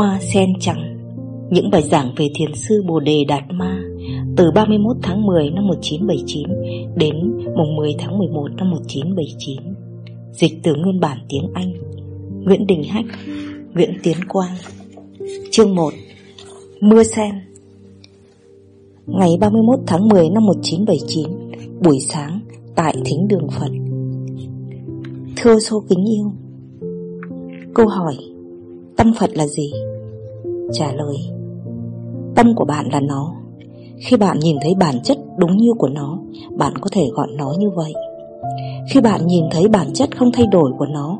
Hoa sen trắng. Những bài giảng về thiền sư Bồ Đề Đạt Ma Từ 31 tháng 10 năm 1979 Đến mùng 10 tháng 11 năm 1979 Dịch từ nguyên bản tiếng Anh, Nguyễn Đình Hách, Nguyễn Tiến Quang. Chương 1 Mưa sen. Ngày 31 tháng 10 năm 1979 Buổi sáng Tại Thính Đường Phật. Thưa số kính yêu, Câu hỏi, Tâm Phật là gì? Trả lời. Tâm của bạn là nó. Khi bạn nhìn thấy bản chất đúng như của nó, Bạn có thể gọi nó như vậy. Khi bạn nhìn thấy bản chất không thay đổi của nó,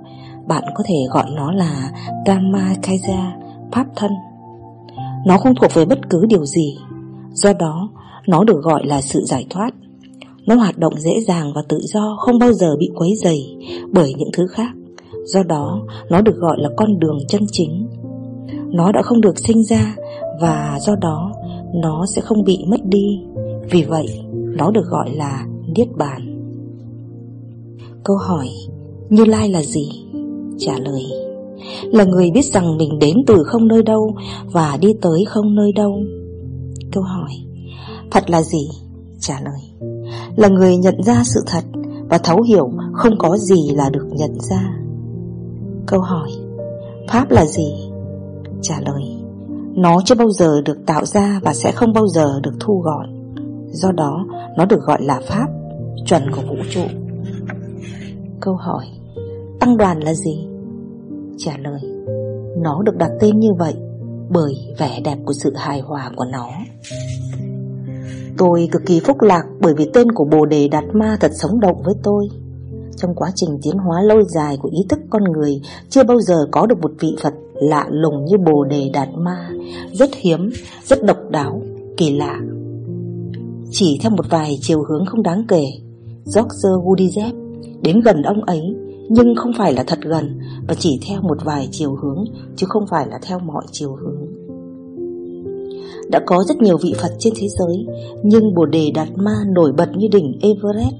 Bạn có thể gọi nó là Dhammakaya Pháp thân. Nó không thuộc về bất cứ điều gì. Do đó, Nó được gọi là sự giải thoát. Nó hoạt động dễ dàng và tự do, Không bao giờ bị quấy dày Bởi những thứ khác. Do đó, nó được gọi là con đường chân chính. Nó đã không được sinh ra Và do đó nó sẽ không bị mất đi Vì vậy, nó được gọi là Niết Bàn Câu hỏi, Như Lai là gì? Trả lời, Là người biết rằng mình đến từ không nơi đâu Và đi tới không nơi đâu Câu hỏi, Thật là gì? Trả lời, Là người nhận ra sự thật Và thấu hiểu không có gì là được nhận ra Câu hỏi, Pháp là gì? Trả lời, Nó chưa bao giờ được tạo ra và sẽ không bao giờ được thu gọn. Do đó, nó được gọi là Pháp, Chuẩn của vũ trụ. Câu hỏi, Tăng đoàn là gì? Trả lời, Nó được đặt tên như vậy Bởi vẻ đẹp của sự hài hòa của nó. Tôi cực kỳ phúc lạc bởi vì tên của Bồ Đề Đạt Ma thật sống động với tôi trong quá trình tiến hóa lâu dài của ý thức con người Chưa bao giờ có được một vị Phật lạ lùng như Bồ Đề Đạt Ma. Rất hiếm, rất độc đáo, kỳ lạ. Chỉ theo một vài chiều hướng không đáng kể George Gurdjieff đến gần ông ấy Nhưng không phải là thật gần Và chỉ theo một vài chiều hướng Chứ không phải là theo mọi chiều hướng. Đã có rất nhiều vị Phật trên thế giới Nhưng Bồ Đề Đạt Ma nổi bật như đỉnh Everest.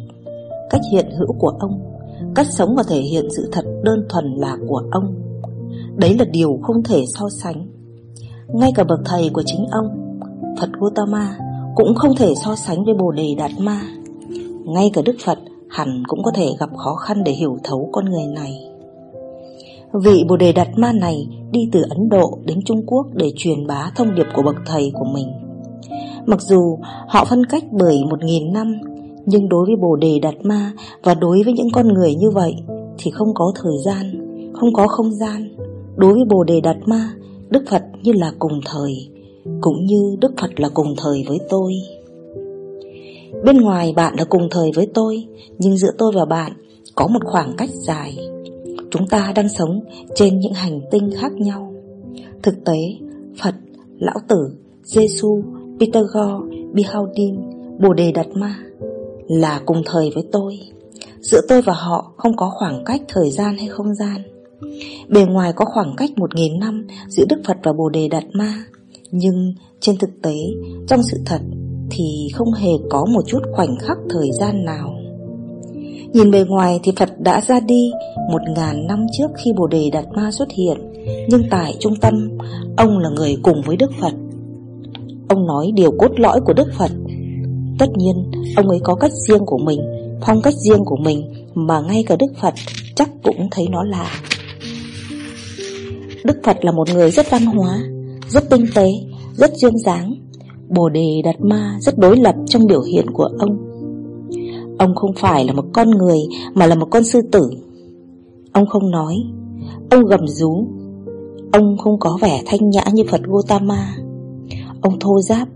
Cách hiện hữu của ông Cách sống và thể hiện sự thật đơn thuần là của ông. Đấy là điều không thể so sánh. Ngay cả bậc thầy của chính ông, Phật Gautama, Cũng không thể so sánh với Bồ Đề Đạt Ma. Ngay cả Đức Phật Hẳn cũng có thể gặp khó khăn để hiểu thấu con người này. Vị Bồ Đề Đạt Ma này đi từ Ấn Độ đến Trung Quốc để truyền bá thông điệp của bậc thầy của mình. Mặc dù họ phân cách bởi một nghìn năm nhưng đối với Bồ Đề Đạt Ma và đối với những con người như vậy thì không có thời gian, không có không gian. Đối với Bồ Đề Đạt Ma, Đức Phật như là cùng thời, cũng như Đức Phật là cùng thời với tôi. Bên ngoài bạn là cùng thời với tôi, nhưng giữa tôi và bạn có một khoảng cách dài. Chúng ta đang sống trên những hành tinh khác nhau. Thực tế, Phật, Lão Tử, Giêsu, Peter Gore, Bồ Đề Đạt Ma là cùng thời với tôi. Giữa tôi và họ không có khoảng cách thời gian hay không gian. Bề ngoài có khoảng cách một nghìn năm giữa Đức Phật và Bồ Đề Đạt Ma Nhưng trên thực tế, trong sự thật thì không hề có một chút khoảnh khắc thời gian nào. Nhìn bề ngoài thì Phật đã ra đi một ngàn năm trước khi Bồ Đề Đạt Ma xuất hiện Nhưng tại trung tâm, ông là người cùng với Đức Phật. Ông nói điều cốt lõi của Đức Phật Tất nhiên, ông ấy có cách riêng của mình, Phong cách riêng của mình Mà ngay cả Đức Phật chắc cũng thấy nó lạ. Đức Phật là một người rất văn hóa, Rất tinh tế, Rất duyên dáng. Bồ đề Đạt Ma rất đối lập trong biểu hiện của ông. Ông không phải là một con người Mà là một con sư tử. Ông không nói, Ông gầm rú. Ông không có vẻ thanh nhã như Phật Gautama Ông thô giáp,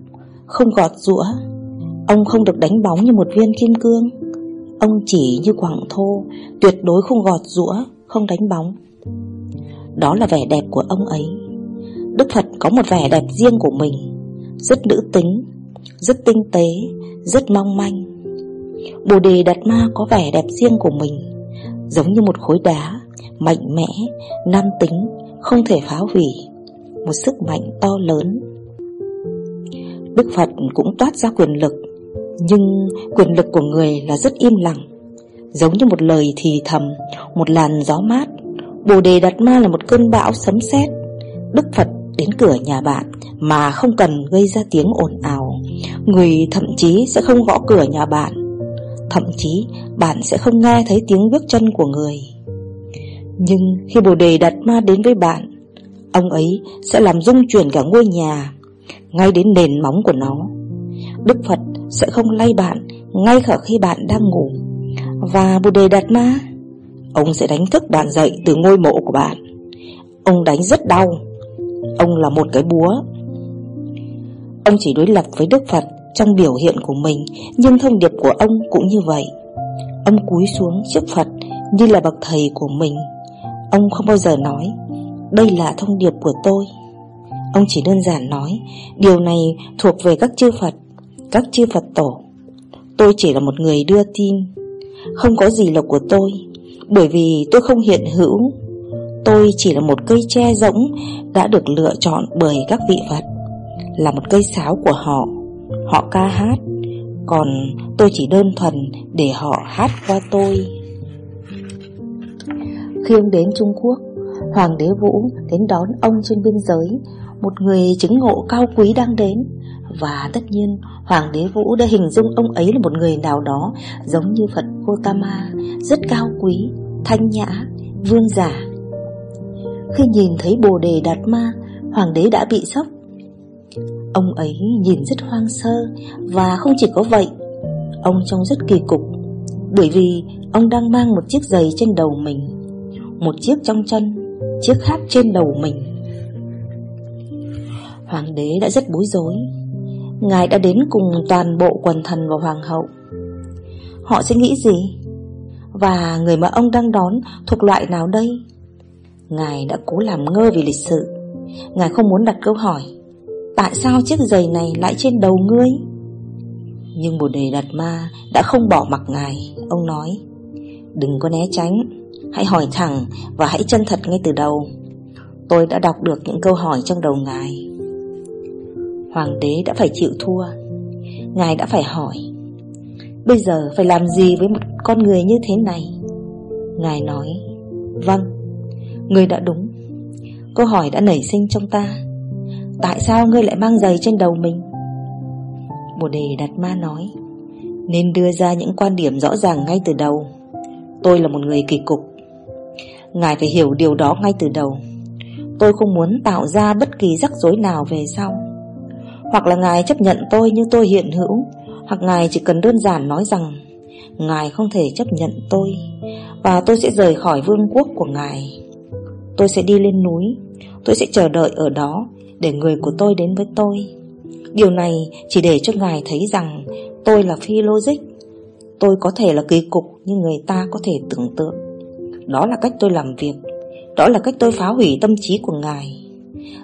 Không gọt rũa Ông không được đánh bóng như một viên kim cương. Ông chỉ như quảng thô Tuyệt đối không gọt rũa Không đánh bóng. Đó là vẻ đẹp của ông ấy. Đức Phật có một vẻ đẹp riêng của mình Rất nữ tính Rất tinh tế Rất mong manh. Bồ đề Đạt Ma có vẻ đẹp riêng của mình Giống như một khối đá Mạnh mẽ, nam tính Không thể phá hủy Một sức mạnh to lớn. Đức Phật cũng toát ra quyền lực nhưng quyền lực của người là rất im lặng Giống như một lời thì thầm Một làn gió mát Bồ đề đặt Ma là một cơn bão sấm sét Đức Phật đến cửa nhà bạn mà không cần gây ra tiếng ồn ào. Người thậm chí sẽ không gõ cửa nhà bạn. Thậm chí bạn sẽ không nghe thấy tiếng bước chân của người. Nhưng khi Bồ Đề đặt ma đến với bạn, ông ấy sẽ làm rung chuyển cả ngôi nhà, ngay đến nền móng của nó. Đức Phật sẽ không lay bạn ngay cả khi bạn đang ngủ. Và Bồ Đề Đạt Ma, ông sẽ đánh thức bạn dậy từ ngôi mộ của bạn. Ông đánh rất đau. Ông là một cái búa. Ông chỉ đối lập với Đức Phật trong biểu hiện của mình, nhưng thông điệp của ông cũng như vậy. Ông cúi xuống trước Phật như là bậc thầy của mình. Ông không bao giờ nói, đây là thông điệp của tôi. Ông chỉ đơn giản nói, điều này thuộc về các chư Phật, các chư Phật tổ. Tôi chỉ là một người đưa tin, không có gì là của tôi, bởi vì tôi không hiện hữu. Tôi chỉ là một cây tre rỗng đã được lựa chọn bởi các vị Phật, là một cây sáo của họ. Họ ca hát, còn tôi chỉ đơn thuần để họ hát qua tôi. Khi ông đến Trung Quốc, Hoàng đế Vũ đến đón ông trên biên giới, một người chứng ngộ cao quý đang đến. Và tất nhiên, Hoàng đế Vũ đã hình dung ông ấy là một người nào đó giống như Phật Gautama rất cao quý, thanh nhã, vương giả. Khi nhìn thấy Bồ Đề Đạt Ma, Hoàng đế đã bị sốc. Ông ấy nhìn rất hoang sơ và không chỉ có vậy, ông trông rất kỳ cục, bởi vì ông đang mang một chiếc giày trên đầu mình, một chiếc trong chân, chiếc khác trên đầu mình. Hoàng đế đã rất bối rối Ngài đã đến cùng toàn bộ quần thần và hoàng hậu Họ sẽ nghĩ gì? Và người mà ông đang đón thuộc loại nào đây? Ngài đã cố làm ngơ vì lịch sự Ngài không muốn đặt câu hỏi, Tại sao chiếc giày này lại trên đầu ngươi? Nhưng Bồ Đề Đạt Ma đã không bỏ mặc Ngài Ông nói, Đừng có né tránh Hãy hỏi thẳng và hãy chân thật ngay từ đầu Tôi đã đọc được những câu hỏi trong đầu Ngài Hoàng đế đã phải chịu thua. Ngài đã phải hỏi, Bây giờ phải làm gì với một con người như thế này? Ngài nói Vâng Ngươi đã đúng. Câu hỏi đã nảy sinh trong ta. Tại sao ngươi lại mang giày trên đầu mình? Bồ đề đặt ma nói, Nên đưa ra những quan điểm rõ ràng ngay từ đầu. Tôi là một người kỳ cục. Ngài phải hiểu điều đó ngay từ đầu. Tôi không muốn tạo ra bất kỳ rắc rối nào về sau hoặc là Ngài chấp nhận tôi như tôi hiện hữu, Hoặc Ngài chỉ cần đơn giản nói rằng, Ngài không thể chấp nhận tôi, Và tôi sẽ rời khỏi vương quốc của Ngài. Tôi sẽ đi lên núi, Tôi sẽ chờ đợi ở đó Để người của tôi đến với tôi. Điều này chỉ để cho Ngài thấy rằng Tôi là phi logic. Tôi có thể là kỳ cục như người ta có thể tưởng tượng. Đó là cách tôi làm việc, Đó là cách tôi phá hủy tâm trí của Ngài.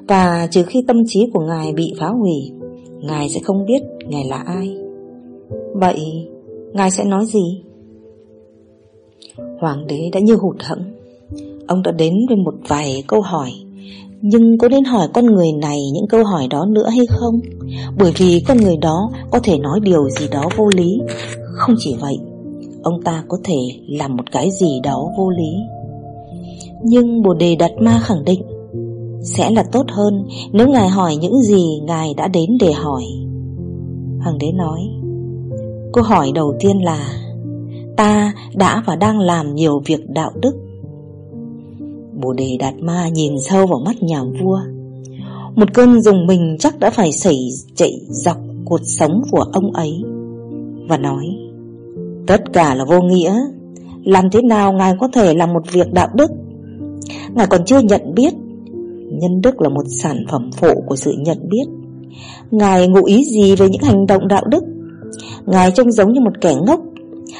Và trừ khi tâm trí của Ngài bị phá hủy Ngài sẽ không biết Ngài là ai. Vậy, Ngài sẽ nói gì? Hoàng đế đã như hụt hẫng. Ông đã đến với một vài câu hỏi. Nhưng có nên hỏi con người này những câu hỏi đó nữa hay không? Bởi vì con người đó có thể nói điều gì đó vô lý. Không chỉ vậy, Ông ta có thể làm một cái gì đó vô lý. Nhưng Bồ Đề Đạt Ma khẳng định sẽ là tốt hơn nếu ngài hỏi những gì ngài đã đến để hỏi. Hoàng đế nói, câu hỏi đầu tiên là ta đã và đang làm nhiều việc đạo đức. Bồ đề đạt ma nhìn sâu vào mắt nhà vua. Một cơn dùng mình chắc đã phải xảy chạy dọc cuộc sống của ông ấy. Và nói, tất cả là vô nghĩa. Làm thế nào ngài có thể làm một việc đạo đức? Ngài còn chưa nhận biết nhân đức là một sản phẩm phụ của sự nhận biết. Ngài ngụ ý gì về những hành động đạo đức? Ngài trông giống như một kẻ ngốc.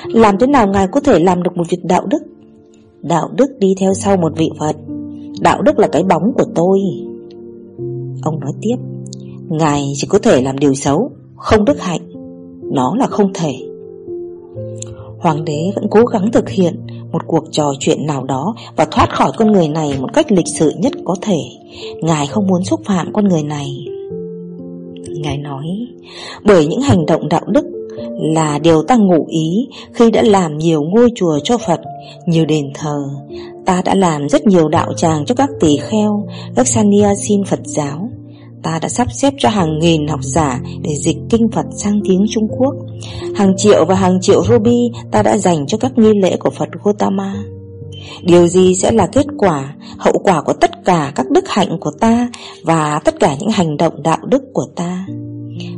Làm thế nào Ngài có thể làm được một việc đạo đức? Đạo đức đi theo sau một vị Phật. Đạo đức là cái bóng của tôi. Ông nói tiếp, Ngài chỉ có thể làm điều xấu, Không đức hạnh. Nó là không thể. Hoàng đế vẫn cố gắng thực hiện một cuộc trò chuyện nào đó và thoát khỏi con người này một cách lịch sự nhất có thể. Ngài không muốn xúc phạm con người này. Ngài nói, bởi những hành động đạo đức là điều ta ngụ ý khi đã làm nhiều ngôi chùa cho Phật, nhiều đền thờ. Ta đã làm rất nhiều đạo tràng cho các tỳ kheo, các sannyasin Phật giáo. Ta đã sắp xếp cho hàng nghìn học giả để dịch kinh Phật sang tiếng Trung Quốc. Hàng triệu và hàng triệu ruby ta đã dành cho các nghi lễ của Phật Gautama. Điều gì sẽ là kết quả, hậu quả của tất cả các đức hạnh của ta và tất cả những hành động đạo đức của ta?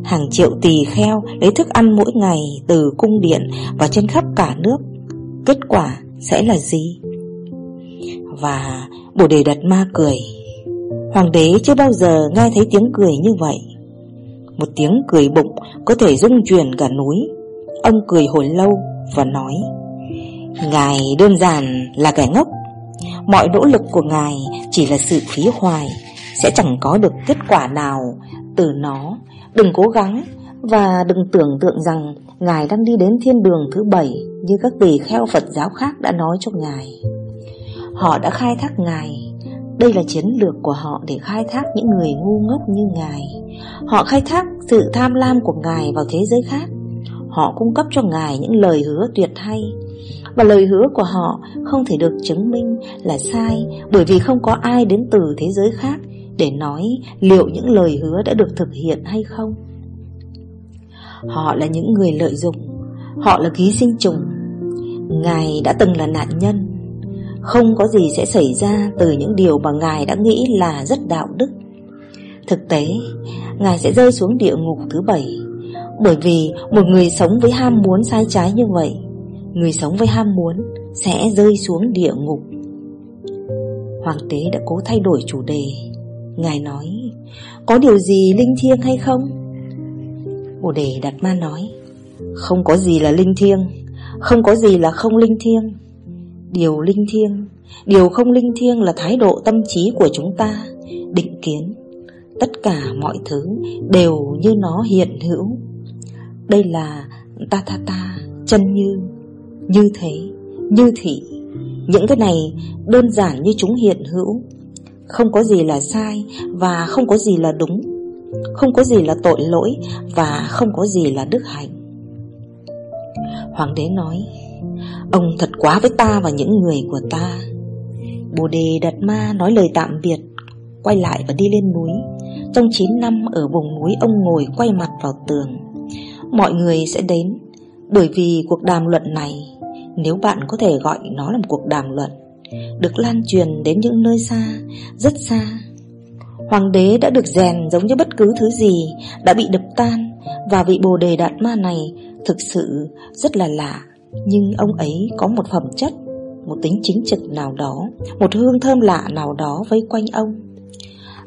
Hàng triệu tỳ kheo lấy thức ăn mỗi ngày từ cung điện và trên khắp cả nước. Kết quả sẽ là gì? Và Bồ Đề Đạt Ma cười Hoàng đế chưa bao giờ nghe thấy tiếng cười như vậy. Một tiếng cười bụng có thể rung chuyển cả núi. Ông cười hồi lâu và nói, Ngài đơn giản là kẻ ngốc. Mọi nỗ lực của Ngài chỉ là sự phí hoài, Sẽ chẳng có được kết quả nào. Từ nó, Đừng cố gắng và đừng tưởng tượng rằng Ngài đang đi đến thiên đường thứ bảy Như các tỳ kheo Phật giáo khác đã nói cho Ngài. Họ đã khai thác Ngài đây là chiến lược của họ để khai thác những người ngu ngốc như Ngài. Họ khai thác sự tham lam của Ngài vào thế giới khác. Họ cung cấp cho Ngài những lời hứa tuyệt hay. Và lời hứa của họ không thể được chứng minh là sai, Bởi vì không có ai đến từ thế giới khác Để nói liệu những lời hứa đã được thực hiện hay không. Họ là những người lợi dụng. Họ là ký sinh trùng. Ngài đã từng là nạn nhân không có gì sẽ xảy ra từ những điều mà Ngài đã nghĩ là rất đạo đức. Thực tế, Ngài sẽ rơi xuống địa ngục thứ bảy Bởi vì một người sống với ham muốn sai trái như vậy Người sống với ham muốn sẽ rơi xuống địa ngục. Hoàng đế đã cố thay đổi chủ đề. Ngài nói Có điều gì linh thiêng hay không? Bồ đề Đạt Ma nói Không có gì là linh thiêng Không có gì là không linh thiêng. Điều linh thiêng. Điều không linh thiêng là thái độ tâm trí của chúng ta, Định kiến. Tất cả mọi thứ đều như nó hiện hữu. Đây là ta ta ta, Chân như Như thế, Như thị. Những cái này đơn giản như chúng hiện hữu. Không có gì là sai Và không có gì là đúng. Không có gì là tội lỗi Và không có gì là đức hạnh. Hoàng đế nói Ông thật quá với ta và những người của ta. Bồ đề Đạt Ma nói lời tạm biệt, Quay lại và đi lên núi. Trong 9 năm ở vùng núi, ông ngồi quay mặt vào tường. Mọi người sẽ đến, Bởi vì cuộc đàm luận này, Nếu bạn có thể gọi nó là một cuộc đàm luận, Được lan truyền đến những nơi xa, Rất xa. Hoàng đế đã được rèn giống như bất cứ thứ gì, Đã bị đập tan, Và vị bồ đề đạt ma này Thực sự rất là lạ nhưng ông ấy có một phẩm chất, Một tính chính trực nào đó, Một hương thơm lạ nào đó vây quanh ông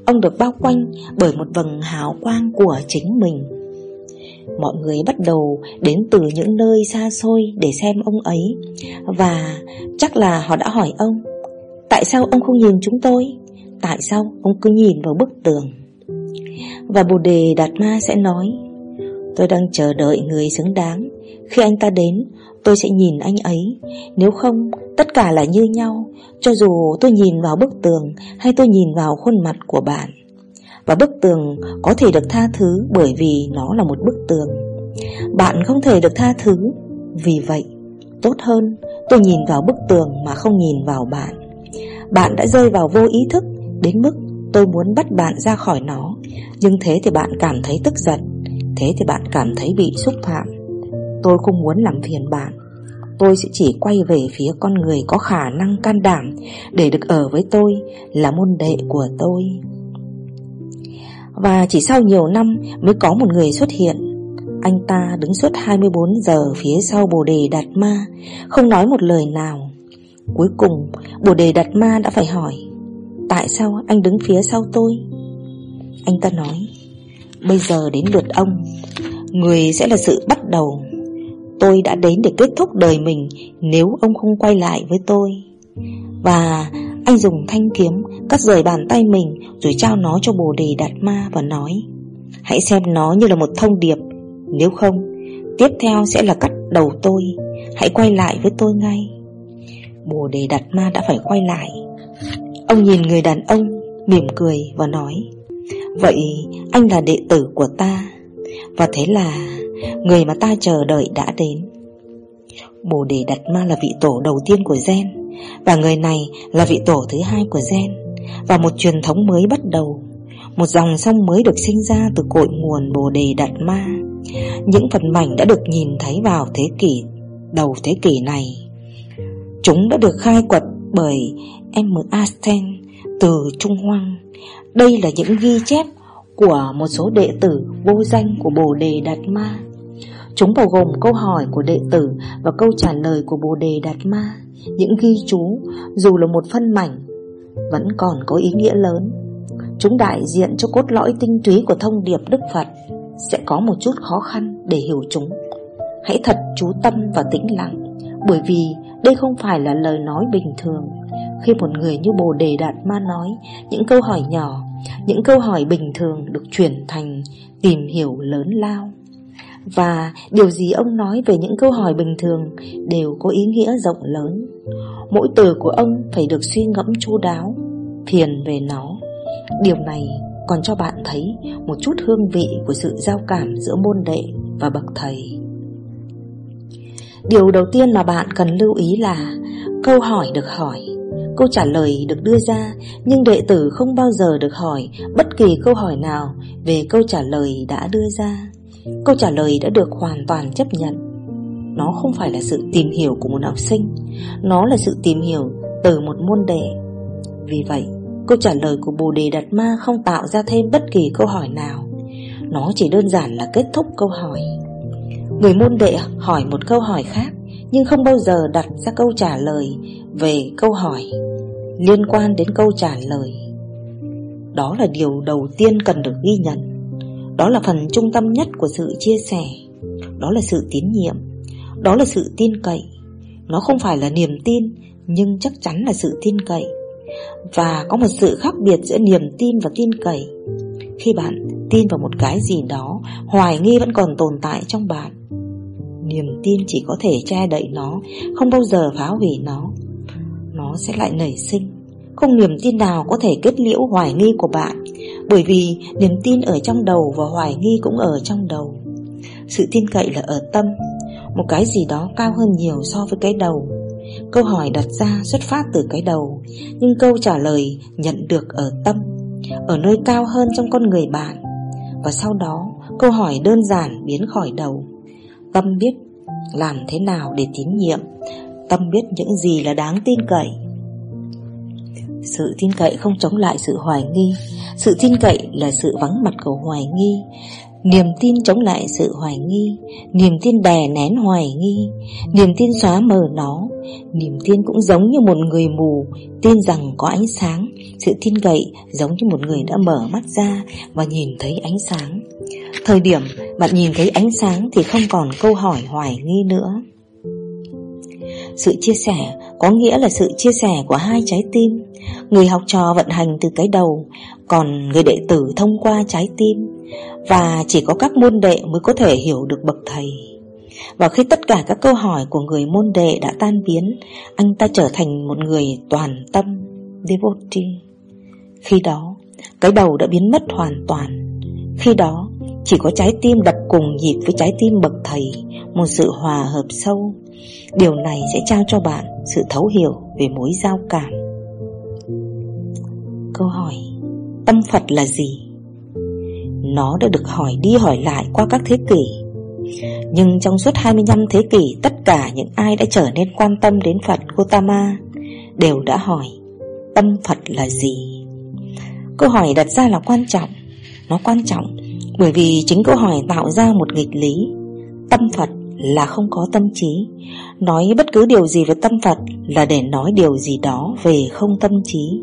Ông được bao quanh bởi một vầng hào quang của chính mình Mọi người bắt đầu đến từ những nơi xa xôi để xem ông ấy, Và chắc là họ đã hỏi ông, Tại sao ông không nhìn chúng tôi? Tại sao ông cứ nhìn vào bức tường? Và Bồ Đề Đạt Ma sẽ nói, Tôi đang chờ đợi người xứng đáng Khi anh ta đến Tôi sẽ nhìn anh ấy. Nếu không, tất cả là như nhau. Cho dù tôi nhìn vào bức tường Hay tôi nhìn vào khuôn mặt của bạn. Và bức tường có thể được tha thứ Bởi vì nó là một bức tường. Bạn không thể được tha thứ. Vì vậy, Tốt hơn, tôi nhìn vào bức tường Mà không nhìn vào bạn. Bạn đã rơi vào vô ý thức, Đến mức tôi muốn bắt bạn ra khỏi nó. Nhưng thế thì bạn cảm thấy tức giận. Thế thì bạn cảm thấy bị xúc phạm. Tôi không muốn làm phiền bạn. Tôi sẽ chỉ quay về phía con người có khả năng can đảm Để được ở với tôi là môn đệ của tôi. Và chỉ sau nhiều năm mới có một người xuất hiện. Anh ta đứng suốt 24 giờ phía sau Bồ Đề Đạt Ma, Không nói một lời nào. Cuối cùng, Bồ Đề Đạt Ma đã phải hỏi, Tại sao anh đứng phía sau tôi? Anh ta nói, Bây giờ đến lượt ông, Người sẽ là sự bắt đầu Tôi đã đến để kết thúc đời mình Nếu ông không quay lại với tôi. Và anh dùng thanh kiếm Cắt rời bàn tay mình Rồi trao nó cho bồ đề đạt ma Và nói, Hãy xem nó như là một thông điệp. Nếu không, Tiếp theo sẽ là cắt đầu tôi. Hãy quay lại với tôi ngay. Bồ đề đạt ma đã phải quay lại. Ông nhìn người đàn ông, Mỉm cười và nói, Vậy anh là đệ tử của ta. Và thế là Người mà ta chờ đợi đã đến. Bồ Đề Đạt Ma là vị tổ đầu tiên của gen, Và người này là vị tổ thứ hai của gen, Và một truyền thống mới bắt đầu, Một dòng sông mới được sinh ra từ cội nguồn Bồ Đề Đạt Ma. Những phần mảnh đã được nhìn thấy vào thế kỷ, đầu thế kỷ này. Chúng đã được khai quật bởi M. Asten từ Trung Hoang. Đây là những ghi chép của một số đệ tử vô danh của Bồ Đề Đạt Ma. Chúng bao gồm câu hỏi của đệ tử và câu trả lời của Bồ Đề Đạt Ma. Những ghi chú, dù là một phân mảnh, vẫn còn có ý nghĩa lớn. Chúng đại diện cho cốt lõi tinh túy của thông điệp Đức Phật Sẽ có một chút khó khăn để hiểu chúng. Hãy thật chú tâm và tĩnh lặng, Bởi vì đây không phải là lời nói bình thường. Khi một người như Bồ Đề Đạt Ma nói Những câu hỏi nhỏ, Những câu hỏi bình thường được chuyển thành tìm hiểu lớn lao. Và điều gì ông nói về những câu hỏi bình thường Đều có ý nghĩa rộng lớn. Mỗi từ của ông phải được suy ngẫm chu đáo, Thiền về nó. Điều này còn cho bạn thấy một chút hương vị của sự giao cảm giữa môn đệ và bậc thầy. Điều đầu tiên mà bạn cần lưu ý là Câu hỏi được hỏi. Câu trả lời được đưa ra, Nhưng đệ tử không bao giờ được hỏi Bất kỳ câu hỏi nào Về câu trả lời đã đưa ra. Câu trả lời đã được hoàn toàn chấp nhận. Nó không phải là sự tìm hiểu của một học sinh. Nó là sự tìm hiểu từ một môn đệ. Vì vậy, Câu trả lời của Bồ Đề Đạt Ma không tạo ra thêm bất kỳ câu hỏi nào. Nó chỉ đơn giản là kết thúc câu hỏi. Người môn đệ hỏi một câu hỏi khác, Nhưng không bao giờ đặt ra câu trả lời về câu hỏi Liên quan đến câu trả lời. Đó là điều đầu tiên cần được ghi nhận. Đó là phần trung tâm nhất của sự chia sẻ. Đó là sự tín nhiệm. Đó là sự tin cậy. Nó không phải là niềm tin, Nhưng chắc chắn là sự tin cậy. Và có một sự khác biệt giữa niềm tin và tin cậy. Khi bạn tin vào một cái gì đó, Hoài nghi vẫn còn tồn tại trong bạn. Niềm tin chỉ có thể che đậy nó, Không bao giờ phá hủy nó. Nó sẽ lại nảy sinh. Không niềm tin nào có thể kết liễu hoài nghi của bạn, Bởi vì niềm tin ở trong đầu và hoài nghi cũng ở trong đầu. Sự tin cậy là ở tâm, Một cái gì đó cao hơn nhiều so với cái đầu. Câu hỏi đặt ra xuất phát từ cái đầu, Nhưng câu trả lời nhận được ở tâm, Ở nơi cao hơn trong con người bạn. Và sau đó, câu hỏi đơn giản biến khỏi đầu. Tâm biết làm thế nào để tín nhiệm? Tâm biết những gì là đáng tin cậy? Sự tin cậy không chống lại sự hoài nghi. Sự tin cậy là sự vắng mặt của hoài nghi. Niềm tin chống lại sự hoài nghi. Niềm tin đè nén hoài nghi. Niềm tin xóa mờ nó. Niềm tin cũng giống như một người mù, Tin rằng có ánh sáng. Sự tin cậy giống như một người đã mở mắt ra Và nhìn thấy ánh sáng. Thời điểm bạn nhìn thấy ánh sáng Thì không còn câu hỏi hoài nghi nữa. Sự chia sẻ có nghĩa là sự chia sẻ của hai trái tim. Người học trò vận hành từ cái đầu, Còn người đệ tử thông qua trái tim. Và chỉ có các môn đệ mới có thể hiểu được bậc thầy. Và khi tất cả các câu hỏi của người môn đệ đã tan biến, Anh ta trở thành một người toàn tâm, Devotee. Khi đó, Cái đầu đã biến mất hoàn toàn. Khi đó, chỉ có trái tim đập cùng nhịp với trái tim bậc thầy, Một sự hòa hợp sâu. Điều này sẽ trao cho bạn sự thấu hiểu về mối giao cảm. Câu hỏi, Tâm Phật là gì? Nó đã được hỏi đi hỏi lại qua các thế kỷ. Nhưng trong suốt 25 thế kỷ, Tất cả những ai đã trở nên quan tâm đến Phật Gautama Đều đã hỏi, Tâm Phật là gì? Câu hỏi đặt ra là quan trọng. Nó quan trọng bởi vì chính câu hỏi tạo ra một nghịch lý. Tâm Phật là không có tâm trí. Nói bất cứ điều gì về tâm Phật Là để nói điều gì đó về không tâm trí.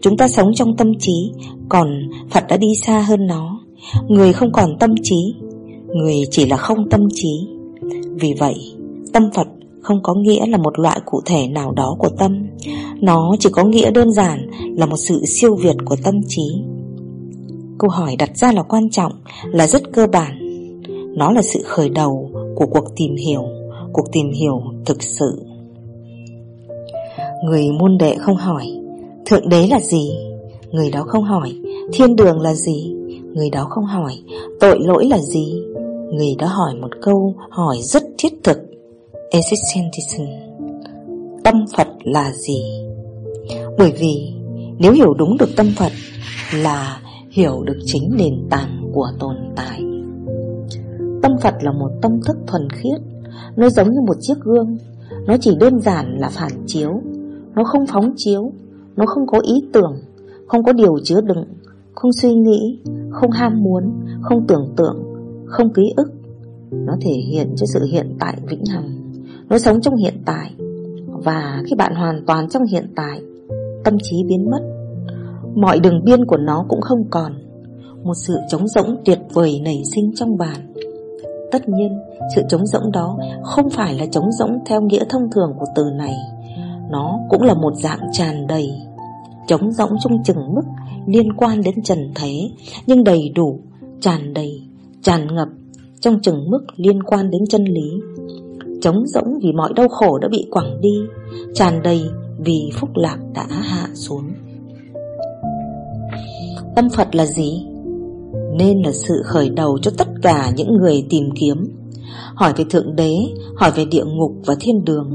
Chúng ta sống trong tâm trí, Còn Phật đã đi xa hơn nó. Người không còn tâm trí, Người chỉ là không tâm trí. Vì vậy, Tâm Phật không có nghĩa là một loại cụ thể nào đó của tâm. Nó chỉ có nghĩa đơn giản Là một sự siêu việt của tâm trí. Câu hỏi đặt ra là quan trọng, Là rất cơ bản. Nó là sự khởi đầu của cuộc tìm hiểu, Cuộc tìm hiểu thực sự. Người môn đệ không hỏi Thượng đế là gì? Người đó không hỏi. Thiên đường là gì? Người đó không hỏi. Tội lỗi là gì? Người đó hỏi một câu hỏi rất thiết thực. Existentialism. Tâm Phật là gì? Bởi vì nếu hiểu đúng được tâm Phật là hiểu được chính nền tảng của tồn tại. Tâm Phật là một tâm thức thuần khiết, nó giống như một chiếc gương, nó chỉ đơn giản là phản chiếu, nó không phóng chiếu, nó không có ý tưởng, không có điều chứa đựng, không suy nghĩ, không ham muốn, không tưởng tượng, không ký ức. Nó thể hiện cho sự hiện tại vĩnh hằng. Nó sống trong hiện tại. Và khi bạn hoàn toàn trong hiện tại, tâm trí biến mất. Mọi đường biên của nó cũng không còn. Một sự trống rỗng tuyệt vời nảy sinh trong bạn. Tất nhiên, sự trống rỗng đó không phải là trống rỗng theo nghĩa thông thường của từ này. Nó cũng là một dạng tràn đầy trống rỗng trong chừng mức liên quan đến trần thế, nhưng đầy đủ, tràn đầy, tràn ngập trong chừng mức liên quan đến chân lý. Trống rỗng vì mọi đau khổ đã bị quẳng đi, tràn đầy vì phúc lạc đã hạ xuống. Tâm Phật là gì? Nên là sự khởi đầu cho tất cả những người tìm kiếm. Hỏi về Thượng Đế, hỏi về địa ngục và thiên đường,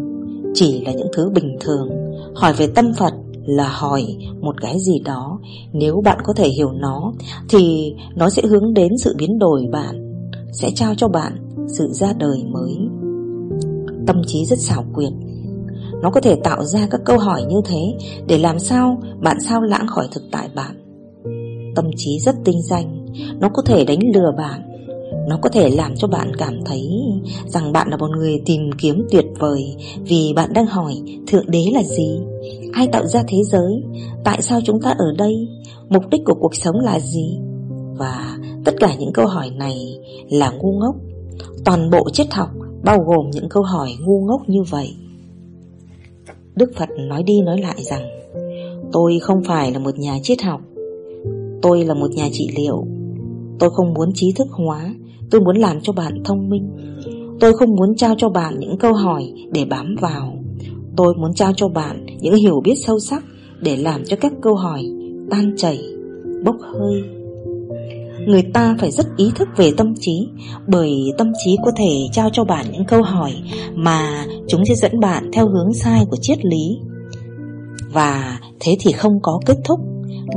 chỉ là những thứ bình thường. Hỏi về tâm Phật là hỏi một cái gì đó. Nếu bạn có thể hiểu nó, Thì nó sẽ hướng đến sự biến đổi bạn, Sẽ trao cho bạn sự ra đời mới. Tâm trí rất xảo quyệt. Nó có thể tạo ra các câu hỏi như thế Để làm sao bạn sao lãng khỏi thực tại bạn. Tâm trí rất tinh danh. Nó có thể đánh lừa bạn. Nó có thể làm cho bạn cảm thấy rằng bạn là một người tìm kiếm tuyệt vời vì bạn đang hỏi Thượng Đế là gì? Ai tạo ra thế giới? Tại sao chúng ta ở đây? Mục đích của cuộc sống là gì? Và tất cả những câu hỏi này là ngu ngốc. Toàn bộ triết học bao gồm những câu hỏi ngu ngốc như vậy. Đức Phật nói đi nói lại rằng, Tôi không phải là một nhà triết học Tôi là một nhà trị liệu Tôi không muốn trí thức hóa Tôi muốn làm cho bạn thông minh Tôi không muốn trao cho bạn những câu hỏi để bám vào Tôi muốn trao cho bạn những hiểu biết sâu sắc Để làm cho các câu hỏi tan chảy, bốc hơi. Người ta phải rất ý thức về tâm trí Bởi tâm trí có thể trao cho bạn những câu hỏi Mà chúng sẽ dẫn bạn theo hướng sai của triết lý. Và thế thì không có kết thúc.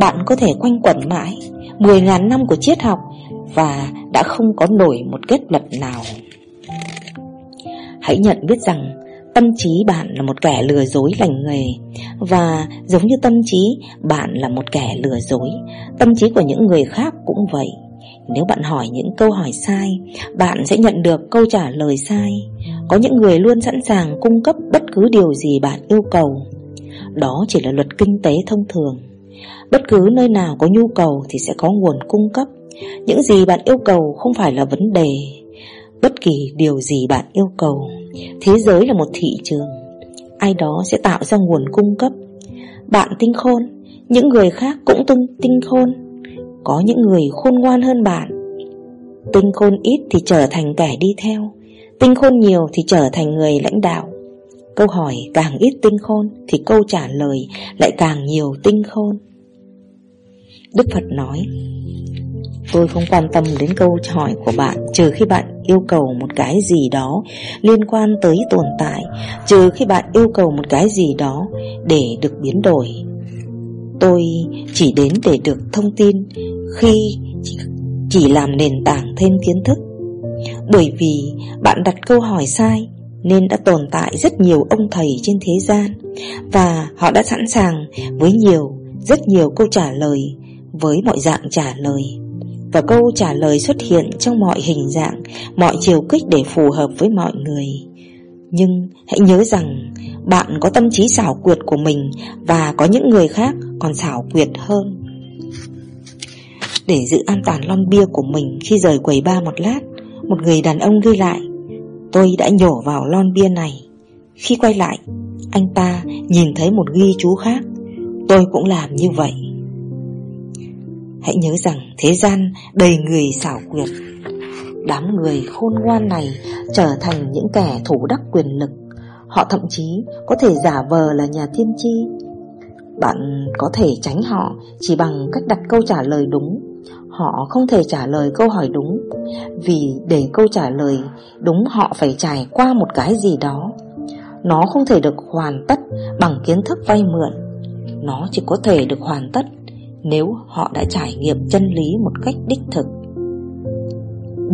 Bạn có thể quanh quẩn mãi 10.000 năm của triết học và đã không có nổi một kết luận nào. Hãy nhận biết rằng tâm trí bạn là một kẻ lừa dối lành nghề và giống như tâm trí bạn là một kẻ lừa dối, tâm trí của những người khác cũng vậy. Nếu bạn hỏi những câu hỏi sai, bạn sẽ nhận được câu trả lời sai. Có những người luôn sẵn sàng cung cấp bất cứ điều gì bạn yêu cầu. Đó chỉ là luật kinh tế thông thường. Bất cứ nơi nào có nhu cầu thì sẽ có nguồn cung cấp những gì bạn yêu cầu không phải là vấn đề Bất kỳ điều gì bạn yêu cầu Thế giới là một thị trường. Ai đó sẽ tạo ra nguồn cung cấp. Bạn tinh khôn Những người khác cũng tinh, tinh khôn. Có những người khôn ngoan hơn bạn. Tinh khôn ít thì trở thành kẻ đi theo Tinh khôn nhiều thì trở thành người lãnh đạo. Câu hỏi càng ít tinh khôn Thì câu trả lời lại càng nhiều tinh khôn. Đức Phật nói Tôi không quan tâm đến câu hỏi của bạn Trừ khi bạn yêu cầu một cái gì đó Liên quan tới tồn tại Trừ khi bạn yêu cầu một cái gì đó Để được biến đổi. Tôi chỉ đến để được thông tin Khi chỉ làm nền tảng thêm kiến thức. Bởi vì bạn đặt câu hỏi sai Nên đã tồn tại rất nhiều ông thầy trên thế gian Và họ đã sẵn sàng với nhiều, rất nhiều câu trả lời Với mọi dạng trả lời và câu trả lời xuất hiện trong mọi hình dạng, mọi chiều kích để phù hợp với mọi người. Nhưng hãy nhớ rằng bạn có tâm trí xảo quyệt của mình và có những người khác còn xảo quyệt hơn. Để giữ an toàn lon bia của mình khi rời quầy ba một lát, một người đàn ông ghi lại, tôi đã nhổ vào lon bia này. Khi quay lại, anh ta nhìn thấy một ghi chú khác, tôi cũng làm như vậy. Hãy nhớ rằng thế gian đầy người xảo quyệt. Đám người khôn ngoan này trở thành những kẻ thủ đắc quyền lực. Họ thậm chí có thể giả vờ là nhà thiên tri Bạn có thể tránh họ chỉ bằng cách đặt câu trả lời đúng. Họ không thể trả lời câu hỏi đúng. Vì để câu trả lời đúng, họ phải trải qua một cái gì đó. Nó không thể được hoàn tất bằng kiến thức vay mượn. Nó chỉ có thể được hoàn tất nếu họ đã trải nghiệm chân lý một cách đích thực.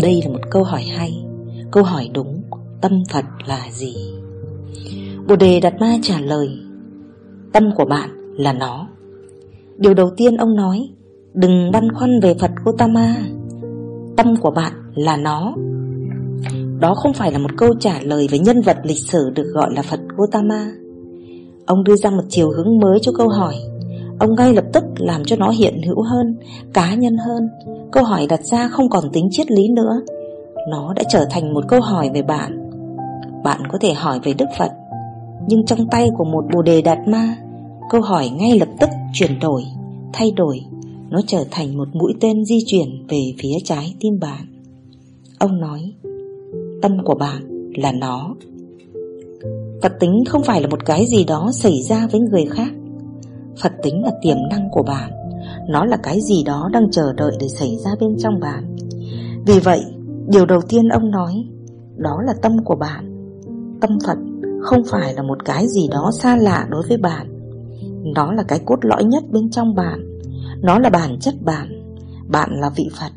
Đây là một câu hỏi hay, câu hỏi đúng, tâm Phật là gì? Bồ Đề Đạt Ma trả lời, tâm của bạn là nó. Điều đầu tiên ông nói, đừng băn khoăn về Phật Gotama, tâm của bạn là nó. Đó không phải là một câu trả lời về nhân vật lịch sử được gọi là Phật Gotama. Ông đưa ra một chiều hướng mới cho câu hỏi Ông ngay lập tức làm cho nó hiện hữu hơn, Cá nhân hơn. Câu hỏi đặt ra không còn tính triết lý nữa. Nó đã trở thành một câu hỏi về bạn. Bạn có thể hỏi về Đức Phật, Nhưng trong tay của một bồ đề đạt ma, Câu hỏi ngay lập tức chuyển đổi, Thay đổi. Nó trở thành một mũi tên di chuyển về phía trái tim bạn. Ông nói, Tâm của bạn là nó. Phật tính không phải là một cái gì đó xảy ra với người khác. Phật tính là tiềm năng của bạn Nó là cái gì đó đang chờ đợi để xảy ra bên trong bạn Vì vậy, điều đầu tiên ông nói Đó là tâm của bạn Tâm Phật không phải là một cái gì đó xa lạ đối với bạn Nó là cái cốt lõi nhất bên trong bạn Nó là bản chất bạn Bạn là vị Phật.